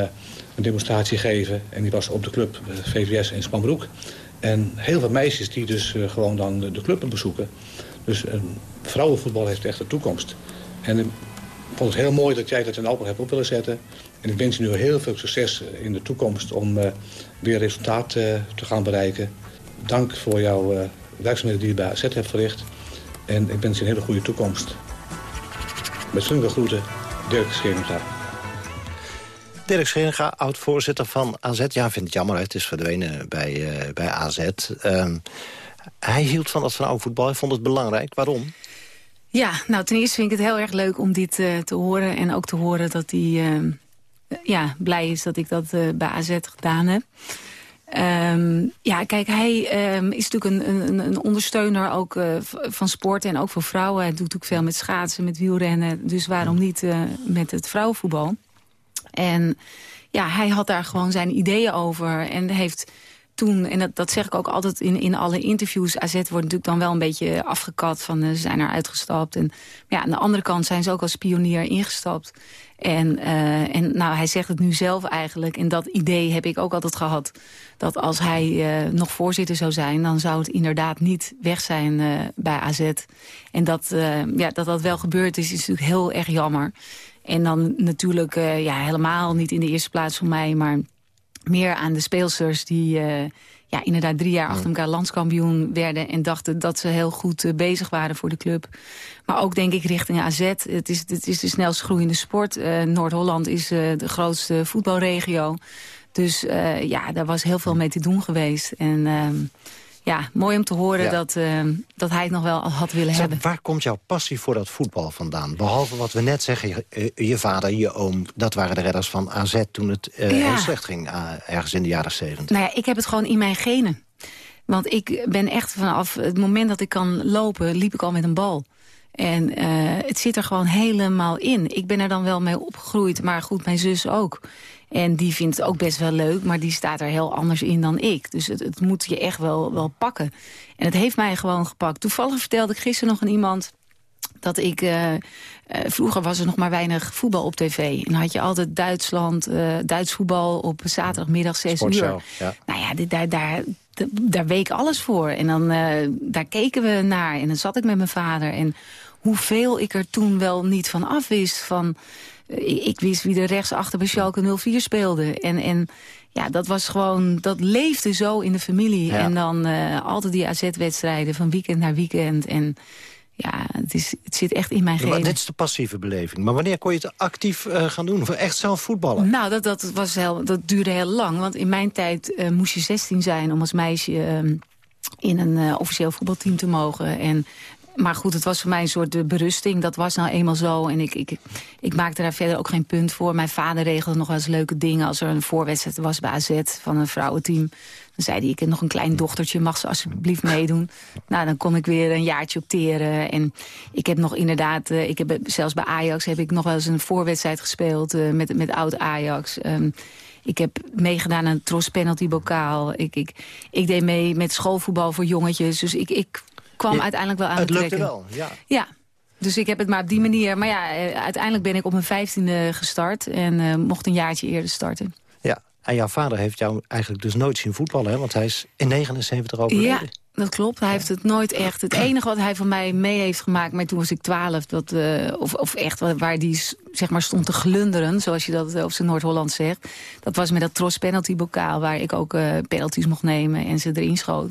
een demonstratie geven. En die was op de club eh, VVS in Spanbroek. En heel veel meisjes die dus gewoon dan de, de club bezoeken. Dus eh, vrouwenvoetbal heeft echt een toekomst. En vond het heel mooi dat jij dat in Alpen hebt op willen zetten. En ik wens je nu heel veel succes in de toekomst om eh, weer resultaat eh, te gaan bereiken. Dank voor jouw eh, werkzaamheden die je bij AZ hebt verricht. En ik wens je een hele goede toekomst. Met vriendelijke groeten, Dirk Scheringa. Dirk Scheringa, oud-voorzitter van AZ. Ja, vindt het jammer, het is verdwenen bij, eh, bij AZ. Ehm, hij hield van dat vrouwenvoetbal, hij vond het belangrijk. Waarom? Ja, nou ten eerste vind ik het heel erg leuk om dit eh, te horen. En ook te horen dat hij eh, ja, blij is dat ik dat eh, bij AZ gedaan heb. Ehm, ja, kijk, hij ehm, is natuurlijk een, een, een ondersteuner ook eh, van sport en ook voor vrouwen. Hij doet ook veel met schaatsen, met wielrennen. Dus waarom niet met het vrouwenvoetbal? En ja, hij had daar gewoon zijn ideeën over en heeft en dat, zeg ik ook altijd in, in alle interviews... AZ wordt natuurlijk dan wel een beetje afgekat van eh, ze zijn er uitgestapt. En maar ja, aan de andere kant zijn ze ook als pionier ingestapt. En, eh, en nou, hij zegt het nu zelf eigenlijk. En dat idee heb ik ook altijd gehad. Dat als hij eh, nog voorzitter zou zijn... dan zou het inderdaad niet weg zijn bij AZ. En dat, ja, dat dat wel gebeurd is, is natuurlijk heel erg jammer. En dan natuurlijk ja, helemaal niet in de eerste plaats voor mij... maar meer aan de speelsters die eh, ja, inderdaad drie jaar achter elkaar landskampioen werden... en dachten dat ze heel goed eh, bezig waren voor de club. Maar ook denk ik richting AZ. Het is, het is de snelst groeiende sport. Eh, Noord-Holland is de grootste voetbalregio. Dus ja, daar was heel veel mee te doen geweest. En ehm, ja, mooi om te horen Ja. dat, ehm, dat hij het nog wel had willen hebben. waar komt jouw passie voor dat voetbal vandaan? Behalve wat we net zeggen, je, eh, je vader, je oom... dat waren de redders van AZ toen het eh, Ja. heel slecht ging... eh, ergens in de jaren zeventig. Nou ja, ik heb het gewoon in mijn genen. Want ik ben echt vanaf het moment dat ik kan lopen, liep ik al met een bal. En eh, het zit er gewoon helemaal in. Ik ben er dan wel mee opgegroeid, maar goed, mijn zus ook. En die vindt het ook best wel leuk, maar die staat er heel anders in dan ik. Dus het, het moet je echt wel, wel pakken. En het heeft mij gewoon gepakt. Toevallig vertelde ik gisteren nog aan iemand dat ik... eh, eh, vroeger was er nog maar weinig voetbal op tv. En dan had je altijd Duitsland, eh, Duits voetbal op zaterdagmiddag 6 uur. Ja. Nou ja, dit, daar, daar, daar week alles voor. En dan daar keken we naar. En dan zat ik met mijn vader. En hoeveel ik er toen wel niet van af wist. Van, ik, ik wist wie er rechts achter bij Schalke 04 speelde. En, en ja, dat was gewoon, dat leefde zo in de familie. Ja. En dan eh, altijd die AZ-wedstrijden van weekend naar weekend. En ja, het, is, het zit echt in mijn Ja, maar genen. dit is de passieve beleving. Maar wanneer kon je het actief eh, gaan doen? Voor echt zelf voetballen? Nou, dat, dat, was heel, dat duurde heel lang. Want in mijn tijd eh, moest je 16 zijn om als meisje ehm, in een officieel voetbalteam te mogen. En, maar goed, het was voor mij een soort eh, berusting. Dat was nou eenmaal zo. En ik, ik, ik maakte daar verder ook geen punt voor. Mijn vader regelde nog wel eens leuke dingen. Als er een voorwedstrijd was bij AZ van een vrouwenteam. Dan zei hij, ik heb nog een klein dochtertje, mag ze alsjeblieft meedoen? Nou, dan kon ik weer een jaartje opteren. En ik heb nog inderdaad, eh, ik heb zelfs bij Ajax heb ik nog wel eens een voorwedstrijd gespeeld eh, met, met oud Ajax. Ehm, ik heb meegedaan aan het Tros Penalty Bokaal. Ik, ik, ik deed mee met schoolvoetbal voor jongetjes. Dus ik, ik kwam uiteindelijk wel aan Het het lukte trekken. wel, ja. Ja, dus ik heb het maar op die manier. Maar ja, eh, uiteindelijk ben ik op mijn vijftiende gestart. En eh, mocht een jaartje eerder starten. Ja, En jouw vader heeft jou eigenlijk dus nooit zien voetballen, hè? Want hij is in 79 overleden. Ja, dat klopt. Hij heeft het nooit echt... Het enige wat hij van mij mee heeft gemaakt... maar toen was ik twaalf, dat, eh, of, of echt waar- die zeg maar, stond te glunderen... zoals je dat op zijn Noord-Holland zegt... dat was met dat tros penalty bokaal... waar ik ook penalties mocht nemen en ze erin schoot.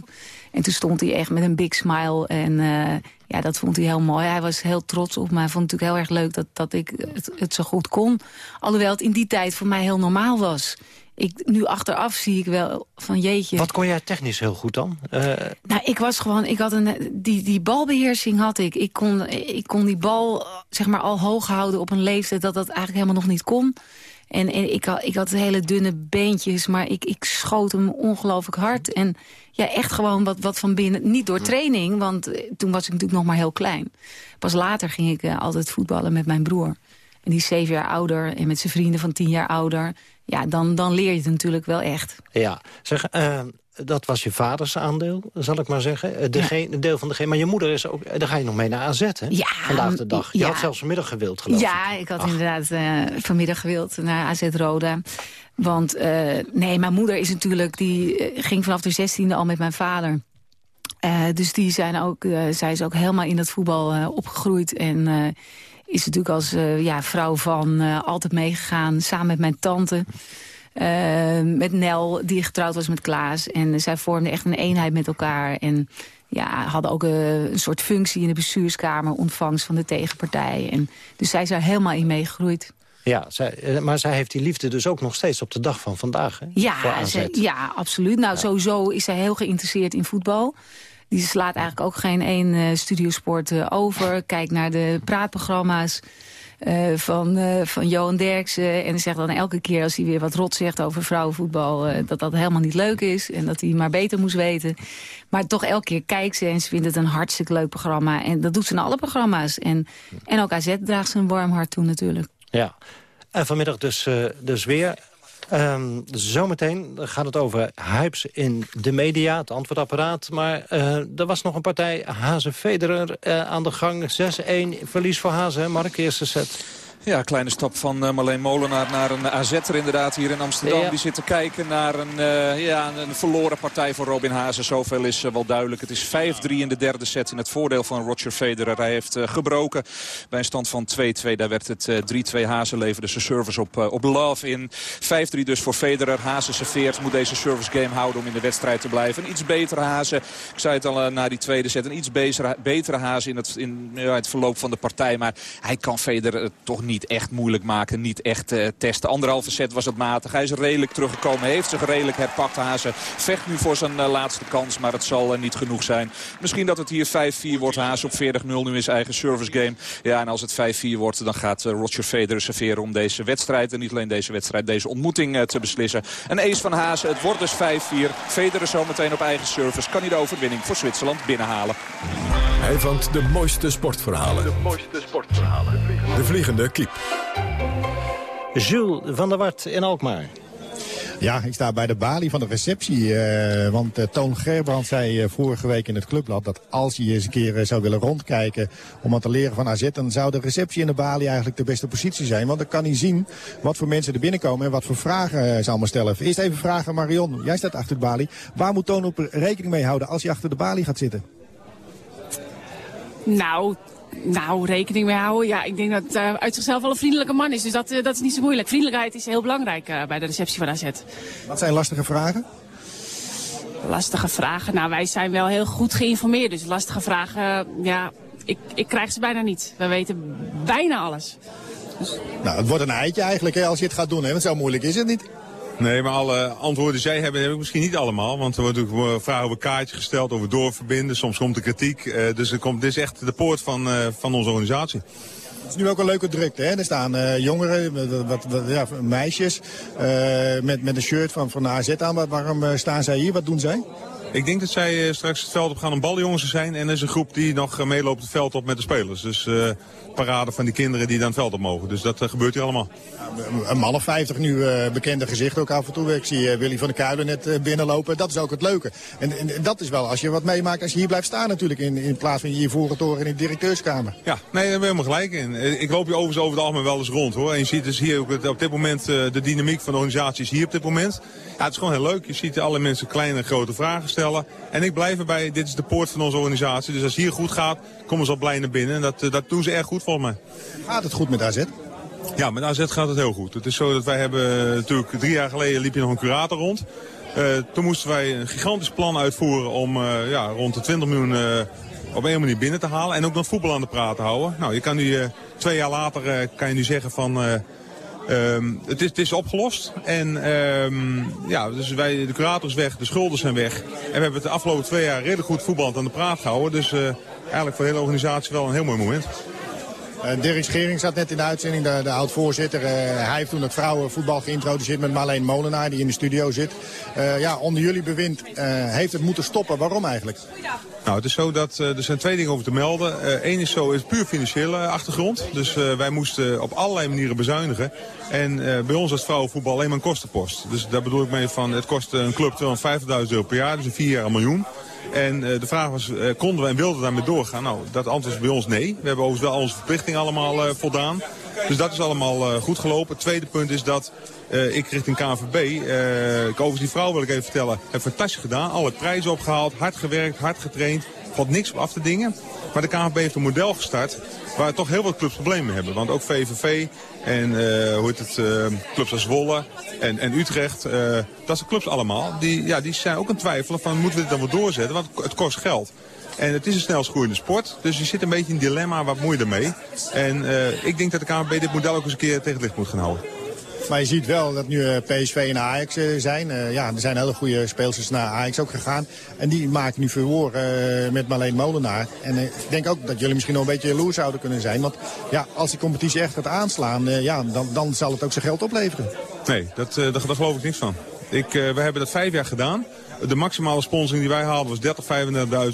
En toen stond hij echt met een big smile. En eh, ja, dat vond hij heel mooi. Hij was heel trots op me. Hij vond het natuurlijk heel erg leuk dat, dat ik het, het zo goed kon. Alhoewel het in die tijd voor mij heel normaal was. Ik, nu achteraf zie ik wel van jeetje... Wat kon jij technisch heel goed dan? Eh, Nou, ik was gewoon, ik had een, die, die balbeheersing had ik. Ik kon, ik kon die bal zeg maar al hoog houden op een leeftijd dat dat eigenlijk helemaal nog niet kon. En, en ik, had, ik had hele dunne beentjes, maar ik, ik schoot hem ongelooflijk hard. En ja, echt gewoon wat, wat van binnen. Niet door training, want eh, toen was ik natuurlijk nog maar heel klein. Pas later ging ik eh, altijd voetballen met mijn broer. En die is zeven jaar ouder en met zijn vrienden van tien jaar ouder. Ja, dan, dan leer je het natuurlijk wel echt. ja, zeg, eh, dat was je vaders aandeel, zal ik maar zeggen. Eh, Degene, Een deel van degene. Maar je moeder is ook... Daar ga je nog mee naar AZ, hè? Ja, Vandaag de dag. Je ja. had zelfs vanmiddag gewild, geloof ik. Ja, ik had inderdaad eh, vanmiddag gewild naar AZ Roda. Want eh, nee, mijn moeder is natuurlijk, die ging vanaf de 16e al met mijn vader. Dus die zijn ook, zij is ook helemaal in het voetbal opgegroeid. En is natuurlijk als ja, vrouw van altijd meegegaan, samen met mijn tante. Eh, met Nel, die getrouwd was met Klaas. En zij vormden echt een eenheid met elkaar. En ja, hadden ook eh, een soort functie in de bestuurskamer... ontvangst van de tegenpartij. En, dus zij is er helemaal in meegegroeid. Ja, zij, eh, maar zij heeft die liefde dus ook nog steeds op de dag van vandaag, hè? Ja, ja, absoluut. Nou, sowieso is zij heel geïnteresseerd in voetbal. Die slaat eigenlijk ook geen één eh, studiosport over. Kijkt naar de praatprogramma's van, eh, van Johan Derksen. En zegt dan elke keer als hij weer wat rot zegt over vrouwenvoetbal... eh, dat dat helemaal niet leuk is en dat hij maar beter moest weten. Maar toch elke keer kijkt ze en ze vindt het een hartstikke leuk programma. En dat doet ze in alle programma's. En, en ook AZ draagt een warm hart toe natuurlijk. Ja. En vanmiddag dus, eh, dus weer. Ehm, zometeen gaat het over hypes in de media, het antwoordapparaat. Maar eh, er was nog een partij, Hazen Federer, eh, aan de gang. 6-1 verlies voor Hazen, Mark, eerste set. Ja, kleine stap van eh, Marleen Molenaar naar een AZ'er inderdaad hier in Amsterdam. Ja. Die zit te kijken naar een, eh, ja, een- verloren partij voor Robin Hazen. Zoveel is eh, wel duidelijk. Het is 5-3 in de derde set in het voordeel van Roger Federer. Hij heeft gebroken bij een stand van 2-2. Daar werd het eh, 3-2 Hazen leverde zijn service op, op love in. 5-3 dus voor Federer. Hazen serveert, moet deze service game houden om in de wedstrijd te blijven. Een iets betere Hazen. Ik zei het al na die tweede set. Een iets betere, betere Hazen in, het, in ja, het verloop van de partij. Maar hij kan Federer toch niet echt moeilijk maken. Niet echt eh, testen. Anderhalve set was het matig. Hij is redelijk teruggekomen. Heeft zich redelijk herpakt. Hazen vecht nu voor zijn eh, laatste kans. Maar het zal eh, niet genoeg zijn. Misschien dat het hier 5-4 wordt. Hazen op 40-0 nu is eigen service game. Ja, en als het 5-4 wordt, dan gaat Roger Federer serveren om deze wedstrijd. En niet alleen deze wedstrijd, deze ontmoeting te beslissen. Een ace van Hazen. Het wordt dus 5-4. Federer zometeen op eigen service. Kan hij de overwinning voor Zwitserland binnenhalen. Hij vangt de mooiste sportverhalen. De mooiste sportverhalen. De vliegende kiep. Jules van der Wart in Alkmaar. Ja, ik sta bij de balie van de receptie. eh, want eh, Toon Gerbrand zei eh, vorige week in het clubblad... dat als hij eens een keer zou willen rondkijken om wat te leren van AZ... dan zou de receptie in de balie eigenlijk de beste positie zijn. Want dan kan hij zien wat voor mensen er binnenkomen... en wat voor vragen ze allemaal stellen. Eerst even vragen, Marion. Jij staat achter de balie. Waar moet Toon op rekening mee houden als hij achter de balie gaat zitten? Nou, nou, rekening mee houden. Ja, ik denk dat het eh, uit zichzelf wel een vriendelijke man is. Dus dat, eh, dat is niet zo moeilijk. Vriendelijkheid is heel belangrijk eh, bij de receptie van AZ. Wat zijn lastige vragen? Lastige vragen. Nou, wij zijn wel heel goed geïnformeerd. Dus lastige vragen, ja, ik, ik krijg ze bijna niet. We weten bijna alles. Nou, het wordt een eitje eigenlijk hè, als je het gaat doen. Hè? Want zo moeilijk is het niet. Nee, maar alle antwoorden die zij hebben, heb ik misschien niet allemaal. Want er wordt natuurlijk eh, vragen over kaartjes gesteld, over doorverbinden. Soms komt er kritiek. eh, dus er komt, dit is echt de poort van, eh, van onze organisatie. Het is nu ook een leuke drukte. Hè? Er staan jongeren, wat, ja, meisjes, met, met een shirt van, van de AZ aan. Waar- Waarom staan zij hier? Wat doen zij? Ik denk dat zij eh, straks het veld op gaan om baljongens te zijn. En er is een groep die nog eh, meeloopt het veld op met de spelers. Dus eh, parade van die kinderen die dan het veld op mogen. Dus dat gebeurt hier allemaal. Een man of 50 nu, bekende gezicht ook af en toe. Ik zie Willy van der Kuilen net binnenlopen. Dat is ook het leuke. En, en dat is wel als je wat meemaakt als je hier blijft staan natuurlijk. In, in plaats van hier voor het toren in de directeurskamer. Ja, nee, daar ben je helemaal gelijk in. Ik loop hier overigens over het algemeen wel eens rond hoor. En je ziet dus hier ook op dit moment de dynamiek van de organisatie is hier op dit moment. Ja, het is gewoon heel leuk. Je ziet alle mensen kleine en grote vragen stellen. En ik blijf erbij, dit is de poort van onze organisatie. Dus als het hier goed gaat, komen ze al blij naar binnen. En dat, eh, dat doen ze erg goed volgens mij. Gaat het goed met AZ? Ja, met AZ gaat het heel goed. Het is zo dat wij hebben natuurlijk drie jaar geleden liep je nog een curator rond. Eh, toen moesten wij een gigantisch plan uitvoeren om eh, ja, rond de 20 miljoen eh, op één manier binnen te halen. En ook nog voetbal aan de praat te houden. Nou, je kan nu eh, twee jaar later eh, kan je nu zeggen van... eh, ehm, het, is, het is opgelost. En ehm, ja, dus wij, de curator is weg, de schulden zijn weg. En we hebben de afgelopen twee jaar redelijk goed voetbal aan de praat gehouden. Dus eh, eigenlijk voor de hele organisatie wel een heel mooi moment. Eh, Dirk Schering zat net in de uitzending, de, de oud-voorzitter. Eh, hij heeft toen het vrouwenvoetbal geïntroduceerd met Marleen Molenaar, die in de studio zit. Eh, ja, onder jullie bewind heeft het moeten stoppen. Waarom eigenlijk? Nou, het is zo dat er zijn twee dingen over te melden. Eén is zo, is puur financiële achtergrond. Dus wij moesten op allerlei manieren bezuinigen. En bij ons was vrouwenvoetbal alleen maar een kostenpost. Dus daar bedoel ik mee van, het kost een club 250.000 euro per jaar, dus in vier jaar een miljoen. En eh, de vraag was, eh, konden we en wilden we daarmee doorgaan? Nou, dat antwoord is bij ons nee. We hebben overigens wel onze verplichtingen allemaal eh, voldaan. Dus dat is allemaal goed gelopen. Het tweede punt is dat ik richting KNVB, eh, ik overigens die vrouw wil ik even vertellen, heb fantastisch gedaan. Alle prijzen opgehaald, hard gewerkt, hard getraind. Valt niks op af te dingen. Maar de KNVB heeft een model gestart waar toch heel wat clubs problemen hebben. Want ook VVV en eh, hoe heet het, eh, clubs als Zwolle en, en Utrecht, eh, dat zijn clubs allemaal. Die, ja, die zijn ook aan twijfelen van moeten we dit dan wel doorzetten, want het kost geld. En het is een snel groeiende sport, dus je zit een beetje in een dilemma, wat moet je ermee? En ik denk dat de KNVB dit model ook eens een keer tegen het licht moet gaan houden. Maar je ziet wel dat nu eh, PSV en Ajax eh, zijn. Eh, ja, er zijn hele goede speelsters naar Ajax ook gegaan. En die maken nu verhoor met Marleen Molenaar. En ik denk ook dat jullie misschien nog een beetje jaloers zouden kunnen zijn. Want ja, als die competitie echt gaat aanslaan, ja, dan, dan zal het ook zijn geld opleveren. Nee, dat, daar, daar geloof ik niks van. Ik, we hebben dat vijf jaar gedaan. De maximale sponsoring die wij haalden was 30,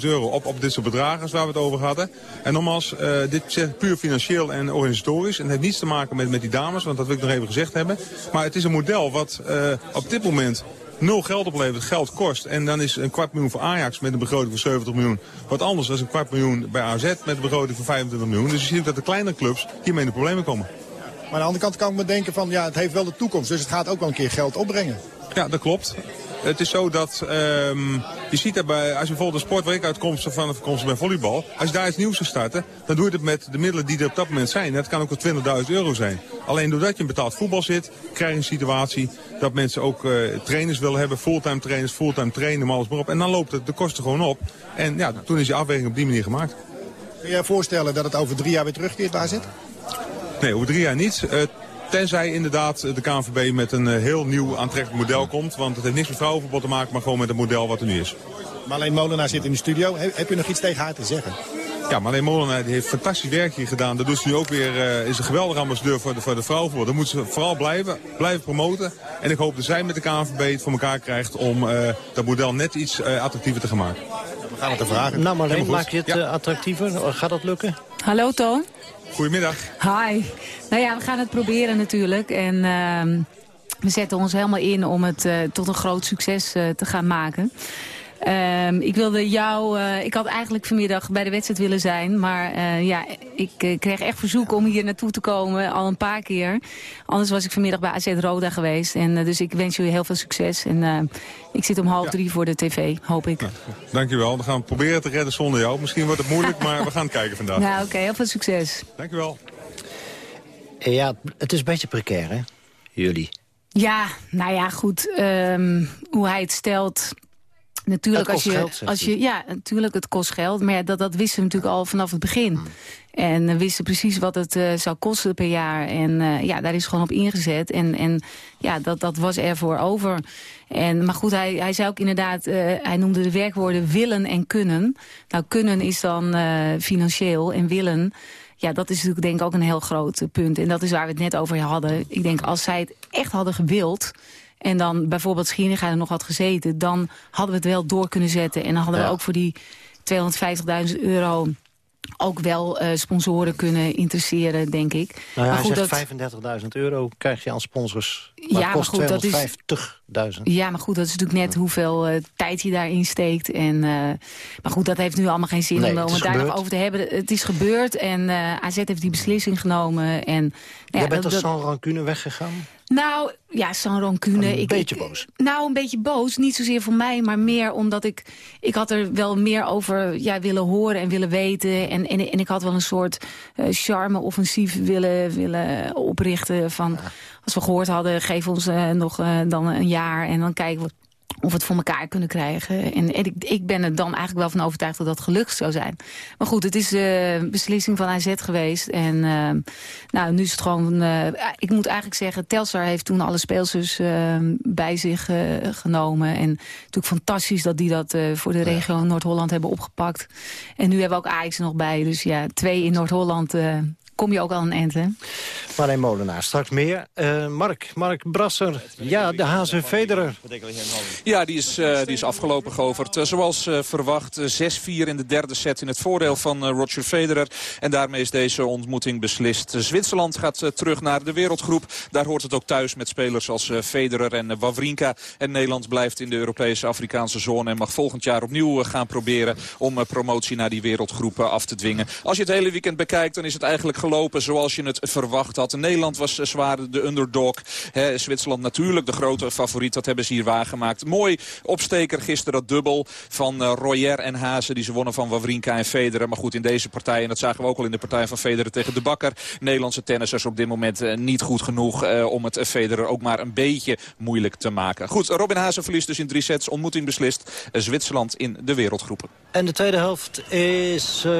35.000 euro op, op dit soort bedragen waar we het over hadden. En nogmaals, eh, dit is puur financieel en organisatorisch. En het heeft niets te maken met, met die dames, want dat wil ik nog even gezegd hebben. Maar het is een model wat eh, op dit moment nul geld oplevert, geld kost. En dan is een kwart miljoen voor Ajax met een begroting van 70 miljoen. Wat anders dan een kwart miljoen bij AZ met een begroting van 25 miljoen. Dus je ziet dat de kleine clubs hiermee in de problemen komen. Maar aan de andere kant kan ik me denken van, ja, het heeft wel de toekomst. Dus het gaat ook wel een keer geld opbrengen. Ja, dat klopt. Het is zo dat ehm, je ziet daarbij, als je bijvoorbeeld een sportweekuitkomst van de komst bij volleybal, als je daar iets nieuws zou starten, dan doe je het met de middelen die er op dat moment zijn. Dat kan ook wel 20.000 euro zijn. Alleen doordat je in betaald voetbal zit, krijg je een situatie dat mensen ook eh, trainers willen hebben, fulltime trainers, fulltime trainen, maar alles maar op. En dan loopt het de kosten gewoon op. En ja, toen is die afweging op die manier gemaakt. Kun je je voorstellen dat het over drie jaar weer terugkeert waar zit? Nee, over drie jaar niet. Eh, tenzij inderdaad de KNVB met een eh, heel nieuw aantrekkelijk model komt. Want het heeft niks met vrouwenvoetbal te maken, maar gewoon met het model wat er nu is. Marleen Molenaar zit in de studio. Heb, heb je nog iets tegen haar te zeggen? Ja, Marleen Molenaar die heeft fantastisch werk hier gedaan. Dat doet ze nu ook weer, eh, is een geweldige ambassadeur voor de, voor de vrouwenvoetbal. Dat moet ze vooral blijven, blijven promoten. En ik hoop dat zij met de KNVB het voor elkaar krijgt om eh, dat model net iets eh, attractiever te gaan maken. We gaan het te vragen. Nou Marleen, maak je het Ja. attractiever? Gaat dat lukken? Hallo Toon. Goedemiddag. Hi. Nou ja, we gaan het proberen natuurlijk. En ehm, we zetten ons helemaal in om het eh, tot een groot succes eh, te gaan maken. Ehm, ik wilde jou, eh, ik had eigenlijk vanmiddag bij de wedstrijd willen zijn. Maar eh, ja, ik eh, kreeg echt verzoek om hier naartoe te komen, al een paar keer. Anders was ik vanmiddag bij AZ Roda geweest. En, dus ik wens jullie heel veel succes. En eh, ik zit om half drie voor de tv, hoop ik. Dankjewel. We gaan proberen te redden zonder jou. Misschien wordt het moeilijk, maar we gaan het kijken vandaag. [LAUGHS] Nou oké, heel veel succes. Dankjewel. Ja, het is een beetje precair, hè? Jullie. Ja, nou ja, goed. ehm, hoe hij het stelt. Natuurlijk, als je, geld, als je, ja, natuurlijk, het kost geld. Maar ja, dat, dat wisten we natuurlijk al vanaf het begin. Hmm. En we wisten precies wat het eh, zou kosten per jaar. En eh, ja, daar is gewoon op ingezet. En, en ja, dat, dat was er voor over. En, maar goed, hij, hij zei ook inderdaad, eh, hij noemde de werkwoorden willen en kunnen. Nou, kunnen is dan financieel en willen... Ja, dat is natuurlijk denk ik ook een heel groot punt. En dat is waar we het net over hadden. Ik denk, als zij het echt hadden gewild... en dan bijvoorbeeld Schieringheid er nog had gezeten... dan hadden we het wel door kunnen zetten. En dan hadden we ook voor die 250.000 euro ook wel eh, sponsoren kunnen interesseren, denk ik. Nou ja, maar hij goed, zegt dat, 35.000 euro krijg je aan sponsors. Maar Ja, maar goed, dat is- 250.000. ja, maar goed, dat is natuurlijk net hoeveel eh, tijd je daarin steekt. En, eh, maar goed, dat heeft nu allemaal geen zin Nee, om, het om is het daar nog over te hebben. Het is gebeurd en eh, AZ heeft die beslissing genomen. En, nou ja, Jij bent dat- als zo'n rancune weggegaan? Nou, ja, zo'n rancune. Een ik, beetje ik- boos. Nou, een beetje boos. Niet zozeer voor mij, maar meer omdat ik... Ik had er wel meer over ja, willen horen en willen weten. En, en, en ik had wel een soort eh, charme-offensief willen, willen oprichten. Van, Als we gehoord hadden, geef ons eh, nog eh, dan een jaar en dan kijken we of we het voor elkaar kunnen krijgen. En, en ik, ik ben er dan eigenlijk wel van overtuigd dat dat gelukt zou zijn. Maar goed, het is de beslissing van AZ geweest. En eh, nou, nu is het gewoon... ik moet eigenlijk zeggen, Telstar heeft toen alle speelsters eh, bij zich genomen. En natuurlijk fantastisch dat die dat voor de regio Noord-Holland hebben opgepakt. En nu hebben we ook Ajax nog bij. Dus ja, twee in Noord-Holland... kom je ook al een eind, hè? Marijn Molenaar, straks meer. Eh, Mark, Mark Brasser, ja, de Hazen Federer. Ja, die is, eh, die is afgelopen geoverd. Eh, zoals verwacht, eh, 6-4 in de derde set in het voordeel van Roger Federer. En daarmee is deze ontmoeting beslist. Zwitserland gaat terug naar de wereldgroep. Daar hoort het ook thuis met spelers als eh, Federer en Wawrinka. En Nederland blijft in de Europese Afrikaanse zone... en mag volgend jaar opnieuw gaan proberen om promotie naar die wereldgroep af te dwingen. Als je het hele weekend bekijkt, dan is het eigenlijk gelopen zoals je het verwacht had. Nederland was eh, zwaar de underdog. Zwitserland natuurlijk de grote favoriet. Dat hebben ze hier waargemaakt. Mooi opsteker gisteren dat dubbel van eh, Royer en Hazen. Die ze wonnen van Wawrinka en Federer. Maar goed, in deze partij, en dat zagen we ook al in de partij van Federer tegen de Bakker. Nederlandse tennissers op dit moment eh, niet goed genoeg om het Federer ook maar een beetje moeilijk te maken. Goed, Robin Hazen verliest dus in drie sets. Ontmoeting beslist. Zwitserland in de wereldgroepen. En de tweede helft is eh,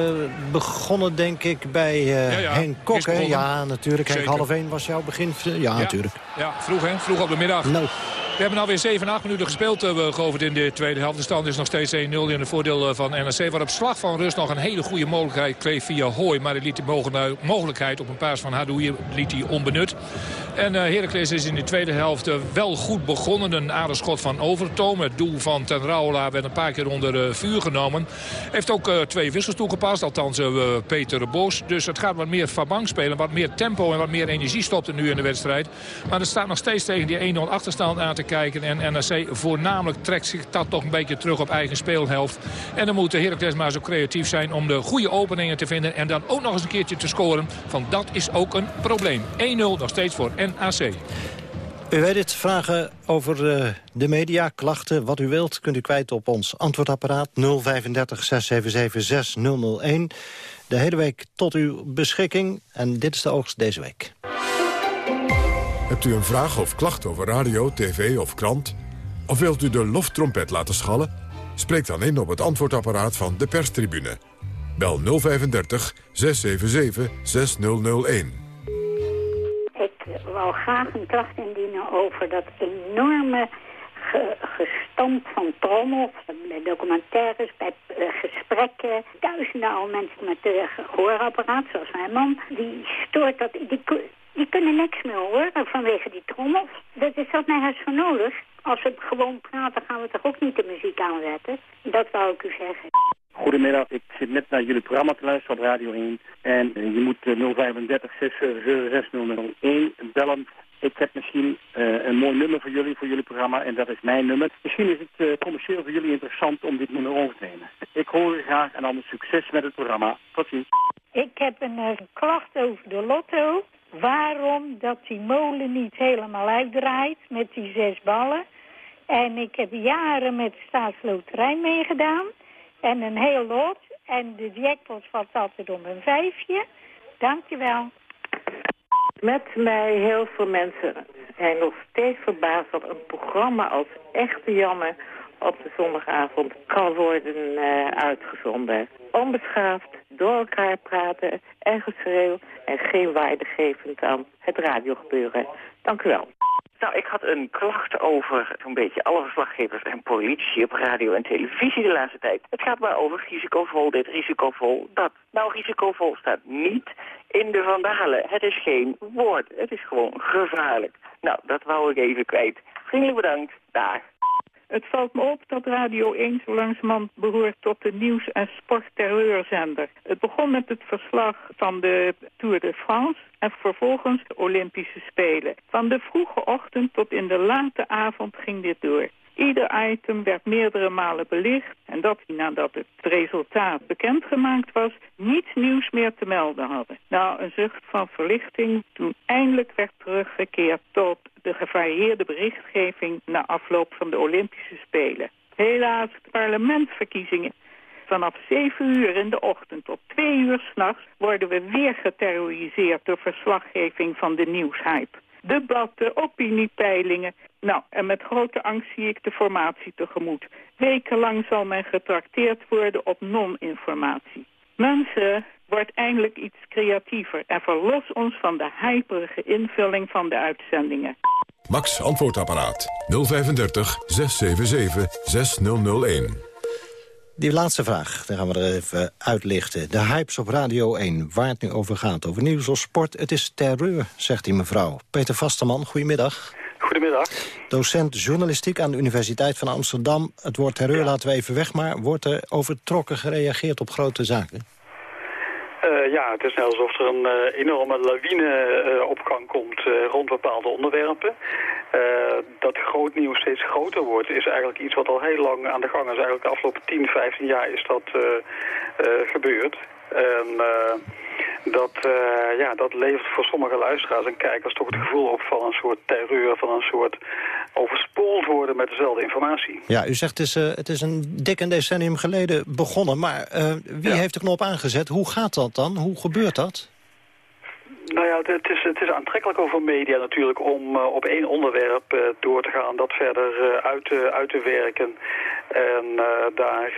begonnen, denk ik, bij eh Ja, ja, Henk Kok. hè? Ja, natuurlijk. Henk, één was jouw begin. Ja, natuurlijk. Ja, vroeg hè, vroeg op de middag. Nou. We hebben alweer 7, 8 minuten gespeeld, uh, in de tweede helft. De stand is nog steeds 1-0 in het voordeel eh, van NRC. Waar op slag van rust nog een hele goede mogelijkheid kreeg via Hooi. Maar hij liet mogel- mogelijkheid op een paas van Hadoui liet hij onbenut. En eh Heracles is in de tweede helft wel goed begonnen. Een aardig schot van Overtoom. Het doel van Ten Rauwela werd een paar keer onder vuur genomen. Heeft ook twee wissels toegepast. Althans Peter Bos. Dus het gaat wat meer van spelen. Wat meer tempo en wat meer energie stopt er nu in de wedstrijd. Maar het staat nog steeds tegen die 1-0 achterstand aan te kijken. En NRC voornamelijk trekt zich dat toch een beetje terug op eigen speelhelft. En dan moet de Heracles maar zo creatief zijn om de goede openingen te vinden. En dan ook nog eens een keertje te scoren. Van dat is ook een probleem. 1-0 nog steeds voor NAC. U weet het, vragen over eh, de media, klachten, wat u wilt... kunt u kwijt op ons antwoordapparaat 035 677 6001. De hele week tot uw beschikking. En dit is de oogst deze week. Hebt u een vraag of klacht over radio, tv of krant? Of wilt u de loftrompet laten schallen? Spreek dan in op het antwoordapparaat van de perstribune. Bel 035 677 6001. Ik wou graag een klacht indienen over dat enorme ge- gestamp van trommels. Bij documentaires, bij eh, gesprekken. Duizenden al mensen met een gehoorapparaat, zoals mijn man. Die stoort dat... Die, die kunnen niks meer horen vanwege die trommels. Dat is dat nergens voor nodig. Als we gewoon praten, gaan we toch ook niet de muziek aanzetten? Dat wou ik u zeggen. Goedemiddag, ik zit net naar jullie programma te luisteren op Radio 1. En eh, je moet eh, 035 677 6001 bellen. Ik heb misschien eh, een mooi nummer voor jullie, voor jullie programma. En dat is mijn nummer. Misschien is het eh, commercieel voor jullie interessant om dit nummer over te nemen. Ik hoor u graag en anders succes met het programma. Tot ziens. Ik heb een eh, klacht over de lotto. Waarom dat die molen niet helemaal uitdraait met die zes ballen. En ik heb jaren met de staatsloterij meegedaan. En een heel lot. En de jackpot valt altijd om een vijfje. Dankjewel. Met mij heel veel mensen zijn nog steeds verbaasd dat een programma als Echte Janne op de zondagavond kan worden eh, uitgezonden. Onbeschaafd, door elkaar praten en geschreeuw en geen waarde gevend aan het radiogebeuren. Dank u wel. Nou, ik had een klacht over zo'n beetje alle verslaggevers en politici op radio en televisie de laatste tijd. Het gaat maar over risicovol dit, risicovol dat. Nou, risicovol staat niet in de vandalen. Het is geen woord. Het is gewoon gevaarlijk. Nou, dat wou ik even kwijt. Vriendelijk bedankt. Dag. Het valt me op dat Radio 1 zo langzamerhand behoort tot de nieuws- en sportterreurzender. Het begon met het verslag van de Tour de France en vervolgens de Olympische Spelen. Van de vroege ochtend tot in de late avond ging dit door. Ieder item werd meerdere malen belicht en dat nadat het resultaat bekendgemaakt was, niets nieuws meer te melden hadden. Nou, een zucht van verlichting toen eindelijk werd teruggekeerd tot de gevarieerde berichtgeving na afloop van de Olympische Spelen. Helaas, de parlementsverkiezingen. Vanaf 7 uur in de ochtend tot 2 uur s'nachts worden we weer geterroriseerd door verslaggeving van de nieuwshype. Debatten, opiniepeilingen. Nou, en met grote angst zie ik de formatie tegemoet. Wekenlang zal men getrakteerd worden op non-informatie. Mensen, wordt eindelijk iets creatiever en verlos ons van de hyperige invulling van de uitzendingen. Max Antwoordapparaat 035 677 6001. Die laatste vraag, daar gaan we er even uitlichten. De hypes op Radio 1, waar het nu over gaat. Over nieuws of sport, het is terreur, zegt die mevrouw. Peter Vasterman, goedemiddag. Goedemiddag. Docent journalistiek aan de Universiteit van Amsterdam. Het woord terreur laten we even weg, maar wordt er overtrokken gereageerd op grote zaken? Eh, ja, het is net alsof er een eh, enorme lawine eh, op gang komt rond bepaalde onderwerpen. dat groot nieuws steeds groter wordt is eigenlijk iets wat al heel lang aan de gang is. Eigenlijk de afgelopen 10, 15 jaar is dat gebeurd. En dat, uh, ja, dat levert voor sommige luisteraars en kijkers toch het gevoel op van een soort terreur, van een soort overspoeld worden met dezelfde informatie. Ja, u zegt het is, uh, het is een dik een decennium geleden begonnen, maar uh, wie heeft de knop aangezet? Hoe gaat dat dan? Hoe gebeurt dat? Nou ja, het is, het is aantrekkelijk over media natuurlijk om uh, op één onderwerp uh, door te gaan, dat verder uh, uit, uit te werken en daar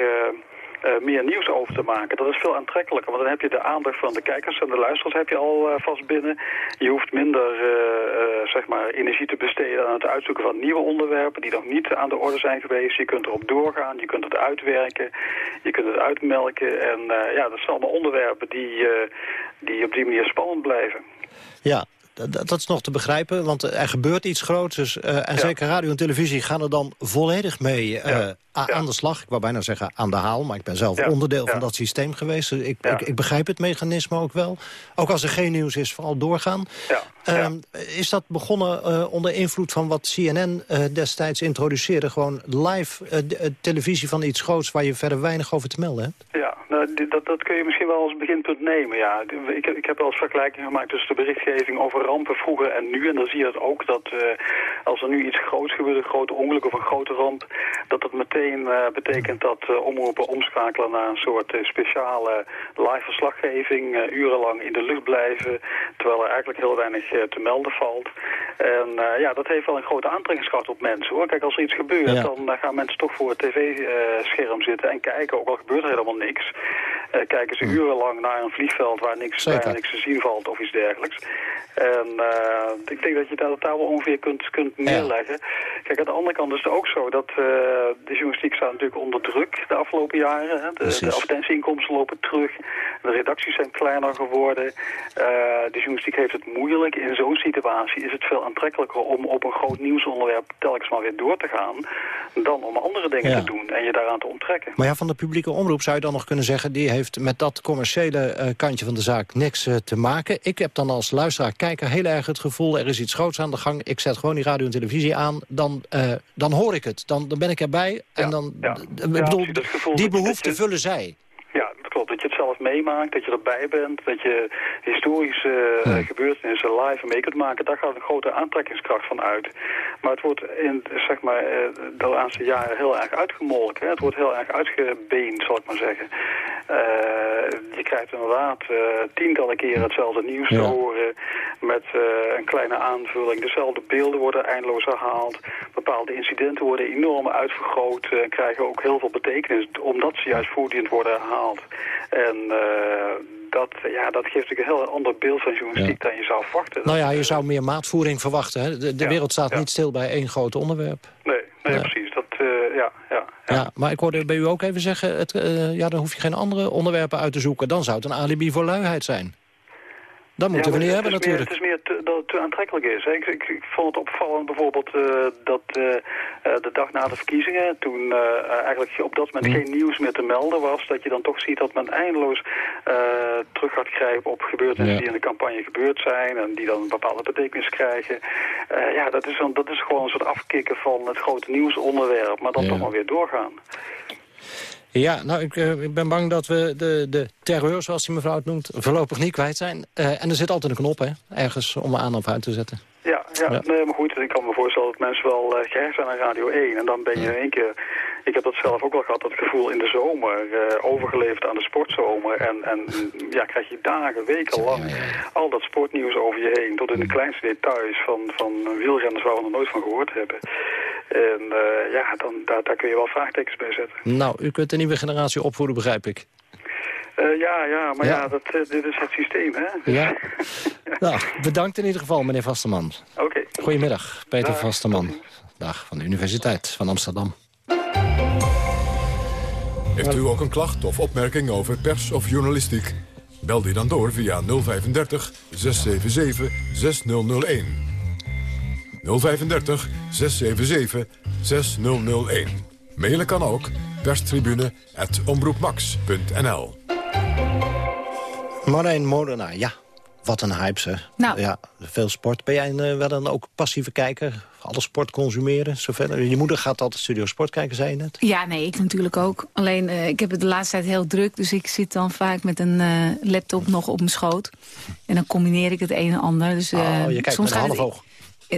meer nieuws over te maken. Dat is veel aantrekkelijker, want dan heb je de aandacht van de kijkers en de luisteraars heb je al uh, vast binnen. Je hoeft minder uh, zeg maar energie te besteden aan het uitzoeken van nieuwe onderwerpen die nog niet aan de orde zijn geweest. Je kunt erop doorgaan, je kunt het uitwerken, je kunt het uitmelken. En ja, dat zijn allemaal onderwerpen die, die op die manier spannend blijven. Ja, dat is nog te begrijpen, want er gebeurt iets groots. Dus, uh, en ja. zeker radio en televisie gaan er dan volledig mee uh, ja. aan de slag. Ik wou bijna zeggen aan de haal, maar ik ben zelf onderdeel van dat systeem geweest. Dus ik, ik, ik, begrijp het mechanisme ook wel. Ook als er geen nieuws is, vooral doorgaan. Um, is dat begonnen uh, onder invloed van wat CNN destijds introduceerde? Gewoon live televisie van iets groots waar je verder weinig over te melden hebt? Ja, nou, dat, dat kun je misschien wel als beginpunt nemen. Ja. Ik, ik heb wel eens vergelijking gemaakt tussen de berichtgeving over rampen vroeger en nu. En dan zie je dat ook, dat uh, als er nu iets groots gebeurt, een grote ongeluk of een grote ramp, dat dat meteen uh, betekent dat uh, omroepen omschakelen naar een soort speciale live verslaggeving, urenlang in de lucht blijven, terwijl er eigenlijk heel weinig te melden valt. En ja, dat heeft wel een grote aantrekkingskracht op mensen hoor. Kijk, als er iets gebeurt, ja. dan gaan mensen toch voor het tv-scherm zitten en kijken, ook al gebeurt er helemaal niks. Kijken ze urenlang naar een vliegveld waar niks, waar niks te zien valt of iets dergelijks. En uh, ik denk dat je dat daar wel ongeveer kunt, kunt neerleggen. Ja. Kijk, aan de andere kant is het ook zo dat uh, de journalistiek staat natuurlijk onder druk de afgelopen jaren. Hè. De, de advertentieinkomsten lopen terug. De redacties zijn kleiner geworden. De journalistiek heeft het moeilijk. In zo'n situatie is het veel aantrekkelijker om op een groot nieuwsonderwerp telkens maar weer door te gaan. Dan om andere dingen ja. te doen en je daaraan te onttrekken. Maar ja, van de publieke omroep zou je dan nog kunnen zeggen... die heeft met dat commerciële kantje van de zaak niks te maken. Ik heb dan als luisteraar kijker heel erg het gevoel... er is iets groots aan de gang, ik zet gewoon die radio en televisie aan... dan, uh, dan hoor ik het, dan, dan ben ik erbij. En ja, dan, ja. Ik bedoel, die behoefte vullen zij. Ja, klopt. Dat je het zelf meemaakt, dat je erbij bent... dat je historische uh, gebeurtenissen live mee kunt maken... daar gaat een grote aantrekkingskracht van uit. Maar het wordt in zeg maar, uh, de laatste jaren heel erg uitgemolken. Hè? Het wordt heel erg uitgebeend, zal ik maar zeggen. je krijgt inderdaad tientallen keren hetzelfde nieuws te horen... met een kleine aanvulling. Dezelfde beelden worden eindeloos herhaald. Bepaalde incidenten worden enorm uitvergroot... en krijgen ook heel veel betekenis... omdat ze juist voortdurend worden herhaald. En uh, dat, ja, dat geeft natuurlijk een heel ander beeld van journalistiek ja. dan je zou verwachten. Nou ja, je zou meer maatvoering verwachten. Hè? De, de ja, wereld staat ja. niet stil bij één groot onderwerp. Nee, nee precies. Dat, uh, ja, ja, ja. maar ik hoorde bij u ook even zeggen... Het, uh, ja, dan hoef je geen andere onderwerpen uit te zoeken. Dan zou het een alibi voor luiheid zijn. Dat moeten Ja, we niet het hebben is meer- natuurlijk. Het is meer te- dat het te aantrekkelijk is. Ik, ik, ik vond het opvallend bijvoorbeeld eh, dat eh, eh, de dag na de verkiezingen, toen eigenlijk op dat moment geen nieuws meer te melden was, dat je dan toch ziet dat men eindeloos terug gaat grijpen op gebeurtenissen Ja. die in de campagne gebeurd zijn en die dan een bepaalde betekenis krijgen. Ja, dat is, dan, dat is gewoon een soort afkicken van het grote nieuwsonderwerp, maar dan Ja. toch maar weer doorgaan. Ja, nou, ik, eh, ik ben bang dat we de, de terreur, zoals die mevrouw het noemt, voorlopig niet kwijt zijn. Eh, en er zit altijd een knop, hè, ergens om aan of uit te zetten. Ja, ja, Ja. Nee, maar goed, ik kan me voorstellen dat mensen wel uh, gehecht zijn aan Radio 1. En dan ben je in één keer, ik heb dat zelf ook wel gehad, dat gevoel in de zomer, eh, overgeleverd aan de sportzomer. En, en ja, krijg je dagen, weken lang al dat sportnieuws over je heen. Tot in de kleinste details van, van wielrenners waar we nog nooit van gehoord hebben. En eh, ja, dan, daar, daar kun je wel vraagtekens bij zetten. Nou, u kunt de nieuwe generatie opvoeden, begrijp ik. Eh, ja, ja, maar Ja. ja, dat, dit is het systeem, hè? Ja. [LAUGHS] nou, bedankt in ieder geval, meneer Vasterman. Oké. Goedemiddag, Peter Dag. Vasterman. Dag van de Universiteit van Amsterdam. Heeft u ook een klacht of opmerking over pers of journalistiek? Bel die dan door via 035 677 6001. 035 677 6001. Mailen kan ook perstribune.omroepmax.nl Marijn Molenaar, ja. Wat een hype, zeg. Nou. Ja, veel sport. Ben jij eh, wel dan ook passieve kijker? Alle sport consumeren? Zover? Je moeder gaat altijd studio sport kijken, zei je net. Ja, nee, ik natuurlijk ook. Alleen, eh, ik heb het de laatste tijd heel druk. Dus ik zit dan vaak met een eh, laptop nog op mijn schoot. En dan combineer ik het een en ander. Dus, oh, je kijkt soms met een gaat half het oog.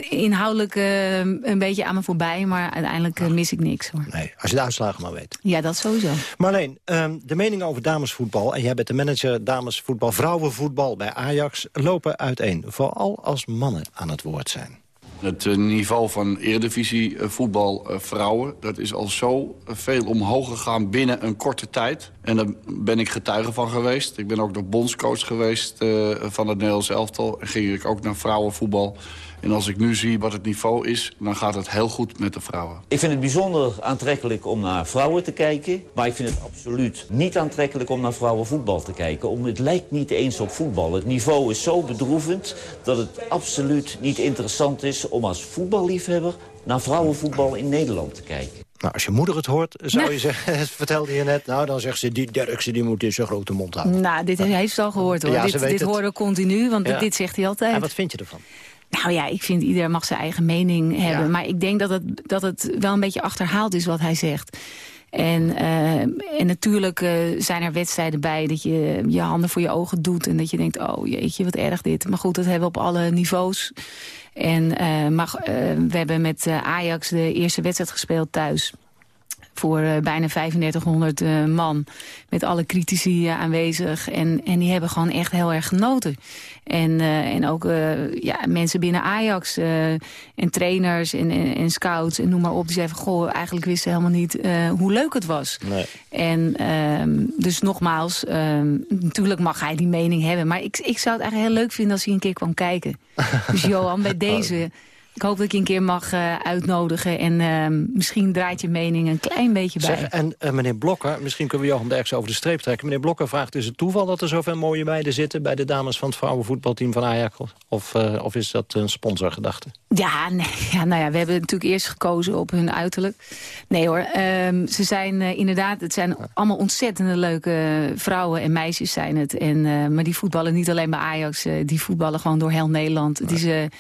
Inhoudelijk een beetje aan me voorbij. Maar uiteindelijk eh, mis ik niks, hoor. Nee, als je de uitslagen maar weet. Ja, dat sowieso. Marleen, ehm, de meningen over damesvoetbal... en jij bent de manager damesvoetbal, vrouwenvoetbal bij Ajax... lopen uiteen, vooral als mannen aan het woord zijn. Het eh, niveau van Eredivisie eh, voetbal eh, vrouwen... dat is al zo veel omhoog gegaan binnen een korte tijd. En daar ben ik getuige van geweest. Ik ben ook nog bondscoach geweest eh, van het Nederlands elftal. En ging ik ook naar vrouwenvoetbal. En als ik nu zie wat het niveau is... dan gaat het heel goed met de vrouwen. Ik vind het bijzonder aantrekkelijk om naar vrouwen te kijken. Maar ik vind het absoluut niet aantrekkelijk om naar vrouwenvoetbal te kijken. Om, het lijkt niet eens op voetbal. Het niveau is zo bedroevend dat het absoluut niet interessant is... om als voetballiefhebber naar vrouwenvoetbal in Nederland te kijken. Nou, als je moeder het hoort, zou je zeggen, [LAUGHS] het vertelde je net... nou, dan zegt ze, die Derksen die moet in zijn grote mond houden. Nou, dit heeft ze al gehoord, hoor. Ja, dit dit horen we continu, want Ja. dit zegt hij altijd. En wat vind je ervan? Nou ja, ik vind ieder mag zijn eigen mening hebben. Maar ik denk dat het, dat het wel een beetje achterhaald is wat hij zegt. En, eh, en natuurlijk eh, zijn er wedstrijden bij dat je je handen voor je ogen doet... en dat je denkt, oh jeetje, wat erg dit. Maar goed, dat hebben we op alle niveaus. En, eh, maar, we hebben met Ajax de eerste wedstrijd gespeeld thuis voor eh, bijna 3500 eh, man. Met alle critici eh, aanwezig. En, en die hebben gewoon echt heel erg genoten. En, en ook ja, mensen binnen Ajax en trainers en, en, en scouts en noem maar op. Die zeiden van, goh, eigenlijk wisten ze helemaal niet hoe leuk het was. Nee. En ehm, dus nogmaals, ehm, natuurlijk mag hij die mening hebben. Maar ik, ik zou het eigenlijk heel leuk vinden als hij een keer kwam kijken. [LAUGHS] Dus Johan, bij deze... Ik hoop dat ik je een keer mag eh, uitnodigen. En ehm, misschien draait je mening een klein beetje bij. Zeg, en eh, meneer Blokker, misschien kunnen we Johan Derksen over de streep trekken. Meneer Blokker vraagt, is het toeval dat er zoveel mooie meiden zitten... bij de dames van het vrouwenvoetbalteam van Ajax? Of, eh, of is dat een sponsorgedachte? Ja, nee, ja, nou ja, we hebben natuurlijk eerst gekozen op hun uiterlijk. Nee hoor, ehm, ze zijn inderdaad, het zijn allemaal ontzettende leuke vrouwen en meisjes zijn het. En, maar die voetballen niet alleen bij Ajax, die voetballen gewoon door heel Nederland. Is een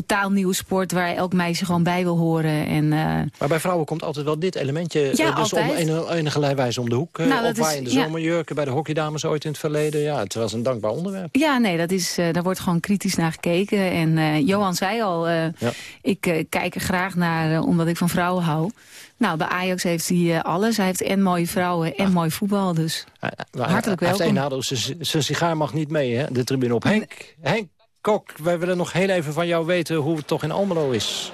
totaal nieuwe sport waar elk meisje gewoon bij wil horen. En, eh, Maar bij vrouwen komt altijd wel dit elementje... Ja, eh, dus om altijd. enige, enige wijze om de hoek. eh, Nou, of waar in de zomerjurken bij de hockeydames ooit in het verleden. Ja, het was een dankbaar onderwerp. Ja, nee, dat is, daar wordt gewoon kritisch naar gekeken. En Johan zei al, Ja. ik kijk er graag naar omdat ik van vrouwen hou. Nou, bij Ajax heeft hij alles. Hij heeft en mooie vrouwen en mooi voetbal. Dus Maar hartelijk hij heeft één welkom. nadeel, zijn- zijn sigaar mag niet mee, hè? De tribune op. Henk, Henk Kok, wij willen nog heel even van jou weten hoe het toch in Almelo is.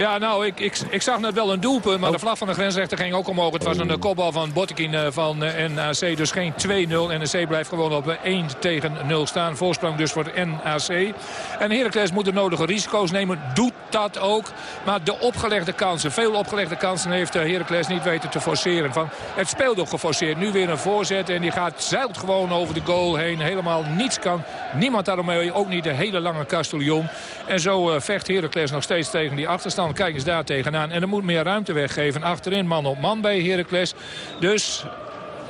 Ja, nou, ik, ik, ik zag net wel een doelpunt, maar de vlag van de grensrechter ging ook omhoog. Het was een eh, kopbal van Bottekin eh, van eh, NAC, dus geen 2-0. NAC blijft gewoon op eh, 1 tegen 0 staan. Voorsprong dus voor NAC. En Heracles moet de nodige risico's nemen, doet dat ook. Maar de opgelegde kansen, veel opgelegde kansen heeft Heracles niet weten te forceren. Van, het speelt ook geforceerd. Nu weer een voorzet en die gaat, zeilt gewoon over de goal heen. Helemaal niets kan. Niemand daaromee, ook niet de hele lange Castellon. En zo vecht Heracles nog steeds tegen die achterstand. Kijk eens daar tegenaan. En er moet meer ruimte weggeven. Achterin man op man bij Heracles. Dus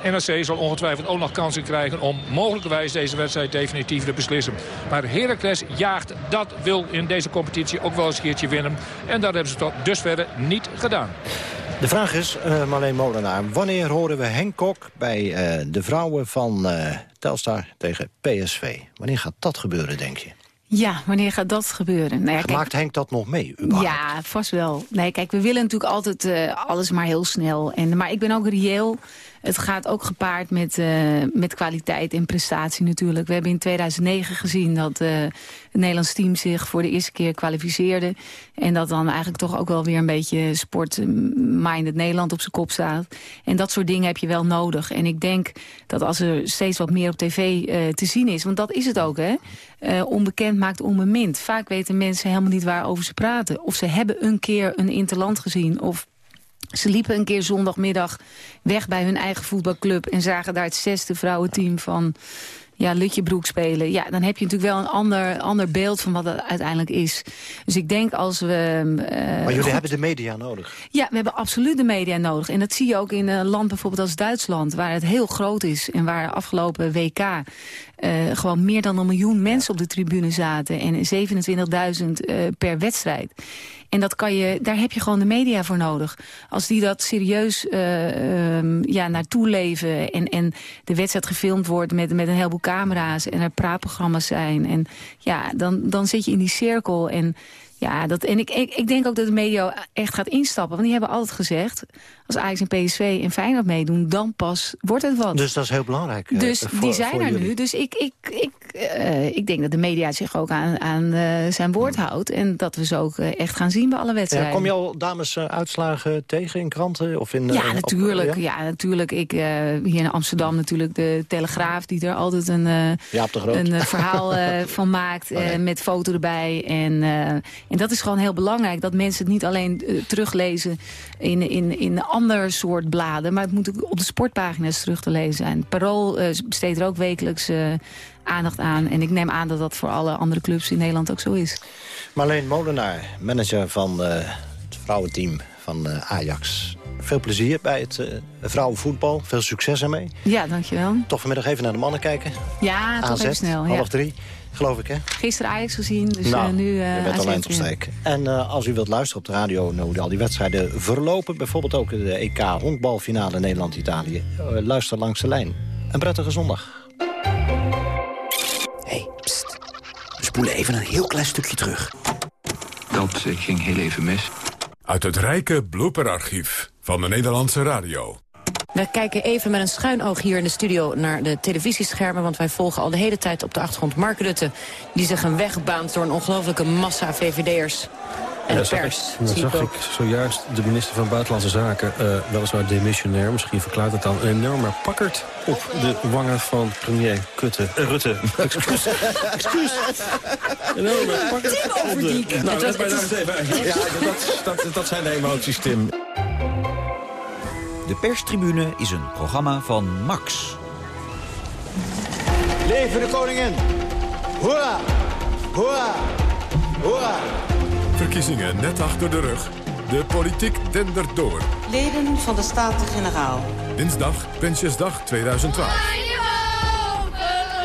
NRC zal ongetwijfeld ook nog kansen krijgen om mogelijkerwijs deze wedstrijd definitief te beslissen. Maar Heracles jaagt, dat wil in deze competitie ook wel eens een keertje winnen. En dat hebben ze tot dusver niet gedaan. De vraag is, eh, Marleen Molenaar, wanneer horen we Henk Kok bij eh, de vrouwen van eh, Telstar tegen PSV? Wanneer gaat dat gebeuren, denk je? Ja, wanneer gaat dat gebeuren? Nou ja, kijk, Maakt Henk dat nog mee? Ja, vast wel. Nee, kijk, we willen natuurlijk altijd eh, alles maar heel snel. En, maar ik ben ook reëel. Het gaat ook gepaard met, eh, met kwaliteit en prestatie natuurlijk. We hebben in 2009 gezien dat eh, het Nederlands team zich voor de eerste keer kwalificeerde. En dat dan eigenlijk toch ook wel weer een beetje sport-minded Nederland op zijn kop staat. En dat soort dingen heb je wel nodig. En ik denk dat als er steeds wat meer op tv eh, te zien is... want dat is het ook, hè. Eh, onbekend maakt onbemind. Vaak weten mensen helemaal niet waarover ze praten. Of ze hebben een keer een interland gezien... of ze liepen een keer zondagmiddag weg bij hun eigen voetbalclub... en zagen daar het zesde vrouwenteam van ja, Lutjebroek spelen. Ja, dan heb je natuurlijk wel een ander, ander beeld van wat het uiteindelijk is. Dus ik denk als we... eh, Maar jullie goed- hebben de media nodig. ja, we hebben absoluut de media nodig. En dat zie je ook in een land bijvoorbeeld als Duitsland... waar het heel groot is en waar afgelopen WK... eh, gewoon meer dan een miljoen mensen op de tribune zaten... en 27.000 eh, per wedstrijd. En dat kan je, daar heb je gewoon de media voor nodig. Als die dat serieus eh, ehm, ja, naartoe leven... En, en de wedstrijd gefilmd wordt met, met een heleboel camera's... en er praatprogramma's zijn... En, ja, dan, dan zit je in die cirkel en... Ja, dat, en ik, ik, ik denk ook dat de media echt gaat instappen. Want die hebben altijd gezegd... als Ajax en PSV en Feyenoord meedoen... dan pas wordt het wat. Dus dat is heel belangrijk. eh, Dus voor- die zijn er jullie. nu. Dus ik, ik, ik, eh, ik denk dat de media zich ook aan, aan eh, zijn woord houdt. En dat we ze ook echt gaan zien bij alle Ja, wedstrijden. kom je al dames uitslagen tegen in kranten? Of in, Ja, op- natuurlijk. ja? ja? natuurlijk. Ik, hier in Amsterdam natuurlijk de Telegraaf... die er altijd een, de Groot. een verhaal [LAUGHS] van maakt. eh, met foto erbij. En, en dat is gewoon heel belangrijk. Dat mensen het niet alleen teruglezen in, in, in een ander soort bladen. Maar het moet ook op de sportpagina's terug te lezen zijn. Parool eh, besteedt er ook wekelijks eh, aandacht aan. En ik neem aan dat dat voor alle andere clubs in Nederland ook zo is. Marleen Molenaar, manager van eh, het vrouwenteam van eh, Ajax. Veel plezier bij het eh, vrouwenvoetbal. Veel succes ermee. Ja, dankjewel. Toch vanmiddag even naar de mannen kijken. Ja, toch AZ, even snel. Ja. half drie, geloof ik, hè? Gisteren Ajax gezien, dus nou, eh, nu eh je bent AZ al eind op steek. En eh, als u wilt luisteren op de radio naar hoe al die wedstrijden verlopen... bijvoorbeeld ook de EK honkbalfinale Nederland-Italië... eh, luister langs de lijn. Een prettige zondag. We spoelen even een heel klein stukje terug. Dat eh, ging heel even mis. Uit het rijke blooperarchief van de Nederlandse radio. We kijken even met een schuin oog hier in de studio naar de televisieschermen... want wij volgen al de hele tijd op de achtergrond Mark Rutte... die zich een weg baant door een ongelofelijke massa VVD'ers en Ja, de zag pers. ik, dat zag ook. ik zojuist de minister van Buitenlandse Zaken, eh, weliswaar demissionair, misschien verklaart het dan, een enorme pakkerd op de wangen van premier Kutte, eh, Rutte. [LAUGHS] Excuus. Excuus. Een enorme pakkerd Tim. Overdiek. Nou, dat zijn de emoties, Tim. De perstribune is een programma van Max. Leven de koningin! Hoera! Hoera! Hoera! Verkiezingen net achter de rug. De politiek dendert door. Leden van de Staten-Generaal. Dinsdag, Prinsjesdag 2012.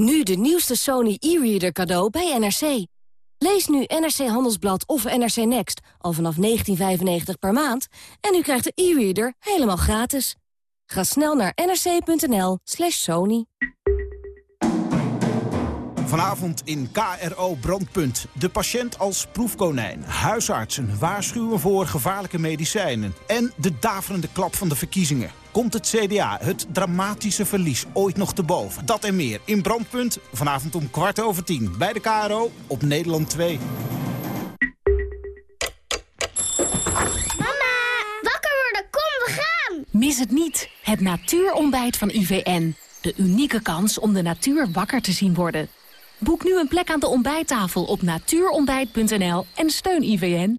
Nu de nieuwste Sony e-reader cadeau bij NRC. Lees nu NRC Handelsblad of NRC Next al vanaf 19,95 per maand... en u krijgt de e-reader helemaal gratis. Ga snel naar nrc.nl slash sony. Vanavond in KRO Brandpunt. De patiënt als proefkonijn. Huisartsen waarschuwen voor gevaarlijke medicijnen. En de daverende klap van de verkiezingen. Komt het CDA het dramatische verlies ooit nog te boven? Dat en meer in Brandpunt. Vanavond om kwart over tien. Bij de KRO op Nederland 2. Mama, wakker worden, kom, we gaan! Mis het niet, het natuurontbijt van IVN. De unieke kans om de natuur wakker te zien worden. Boek nu een plek aan de ontbijttafel op natuurontbijt.nl en steun IVN.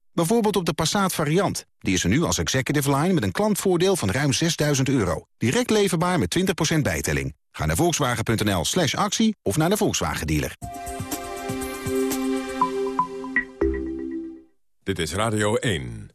Bijvoorbeeld op de Passat variant. Die is er nu als executive line met een klantvoordeel van ruim 6000 euro. Direct leverbaar met 20% bijtelling. Ga naar volkswagen.nl slash actie of naar de Volkswagen dealer. Dit is Radio 1.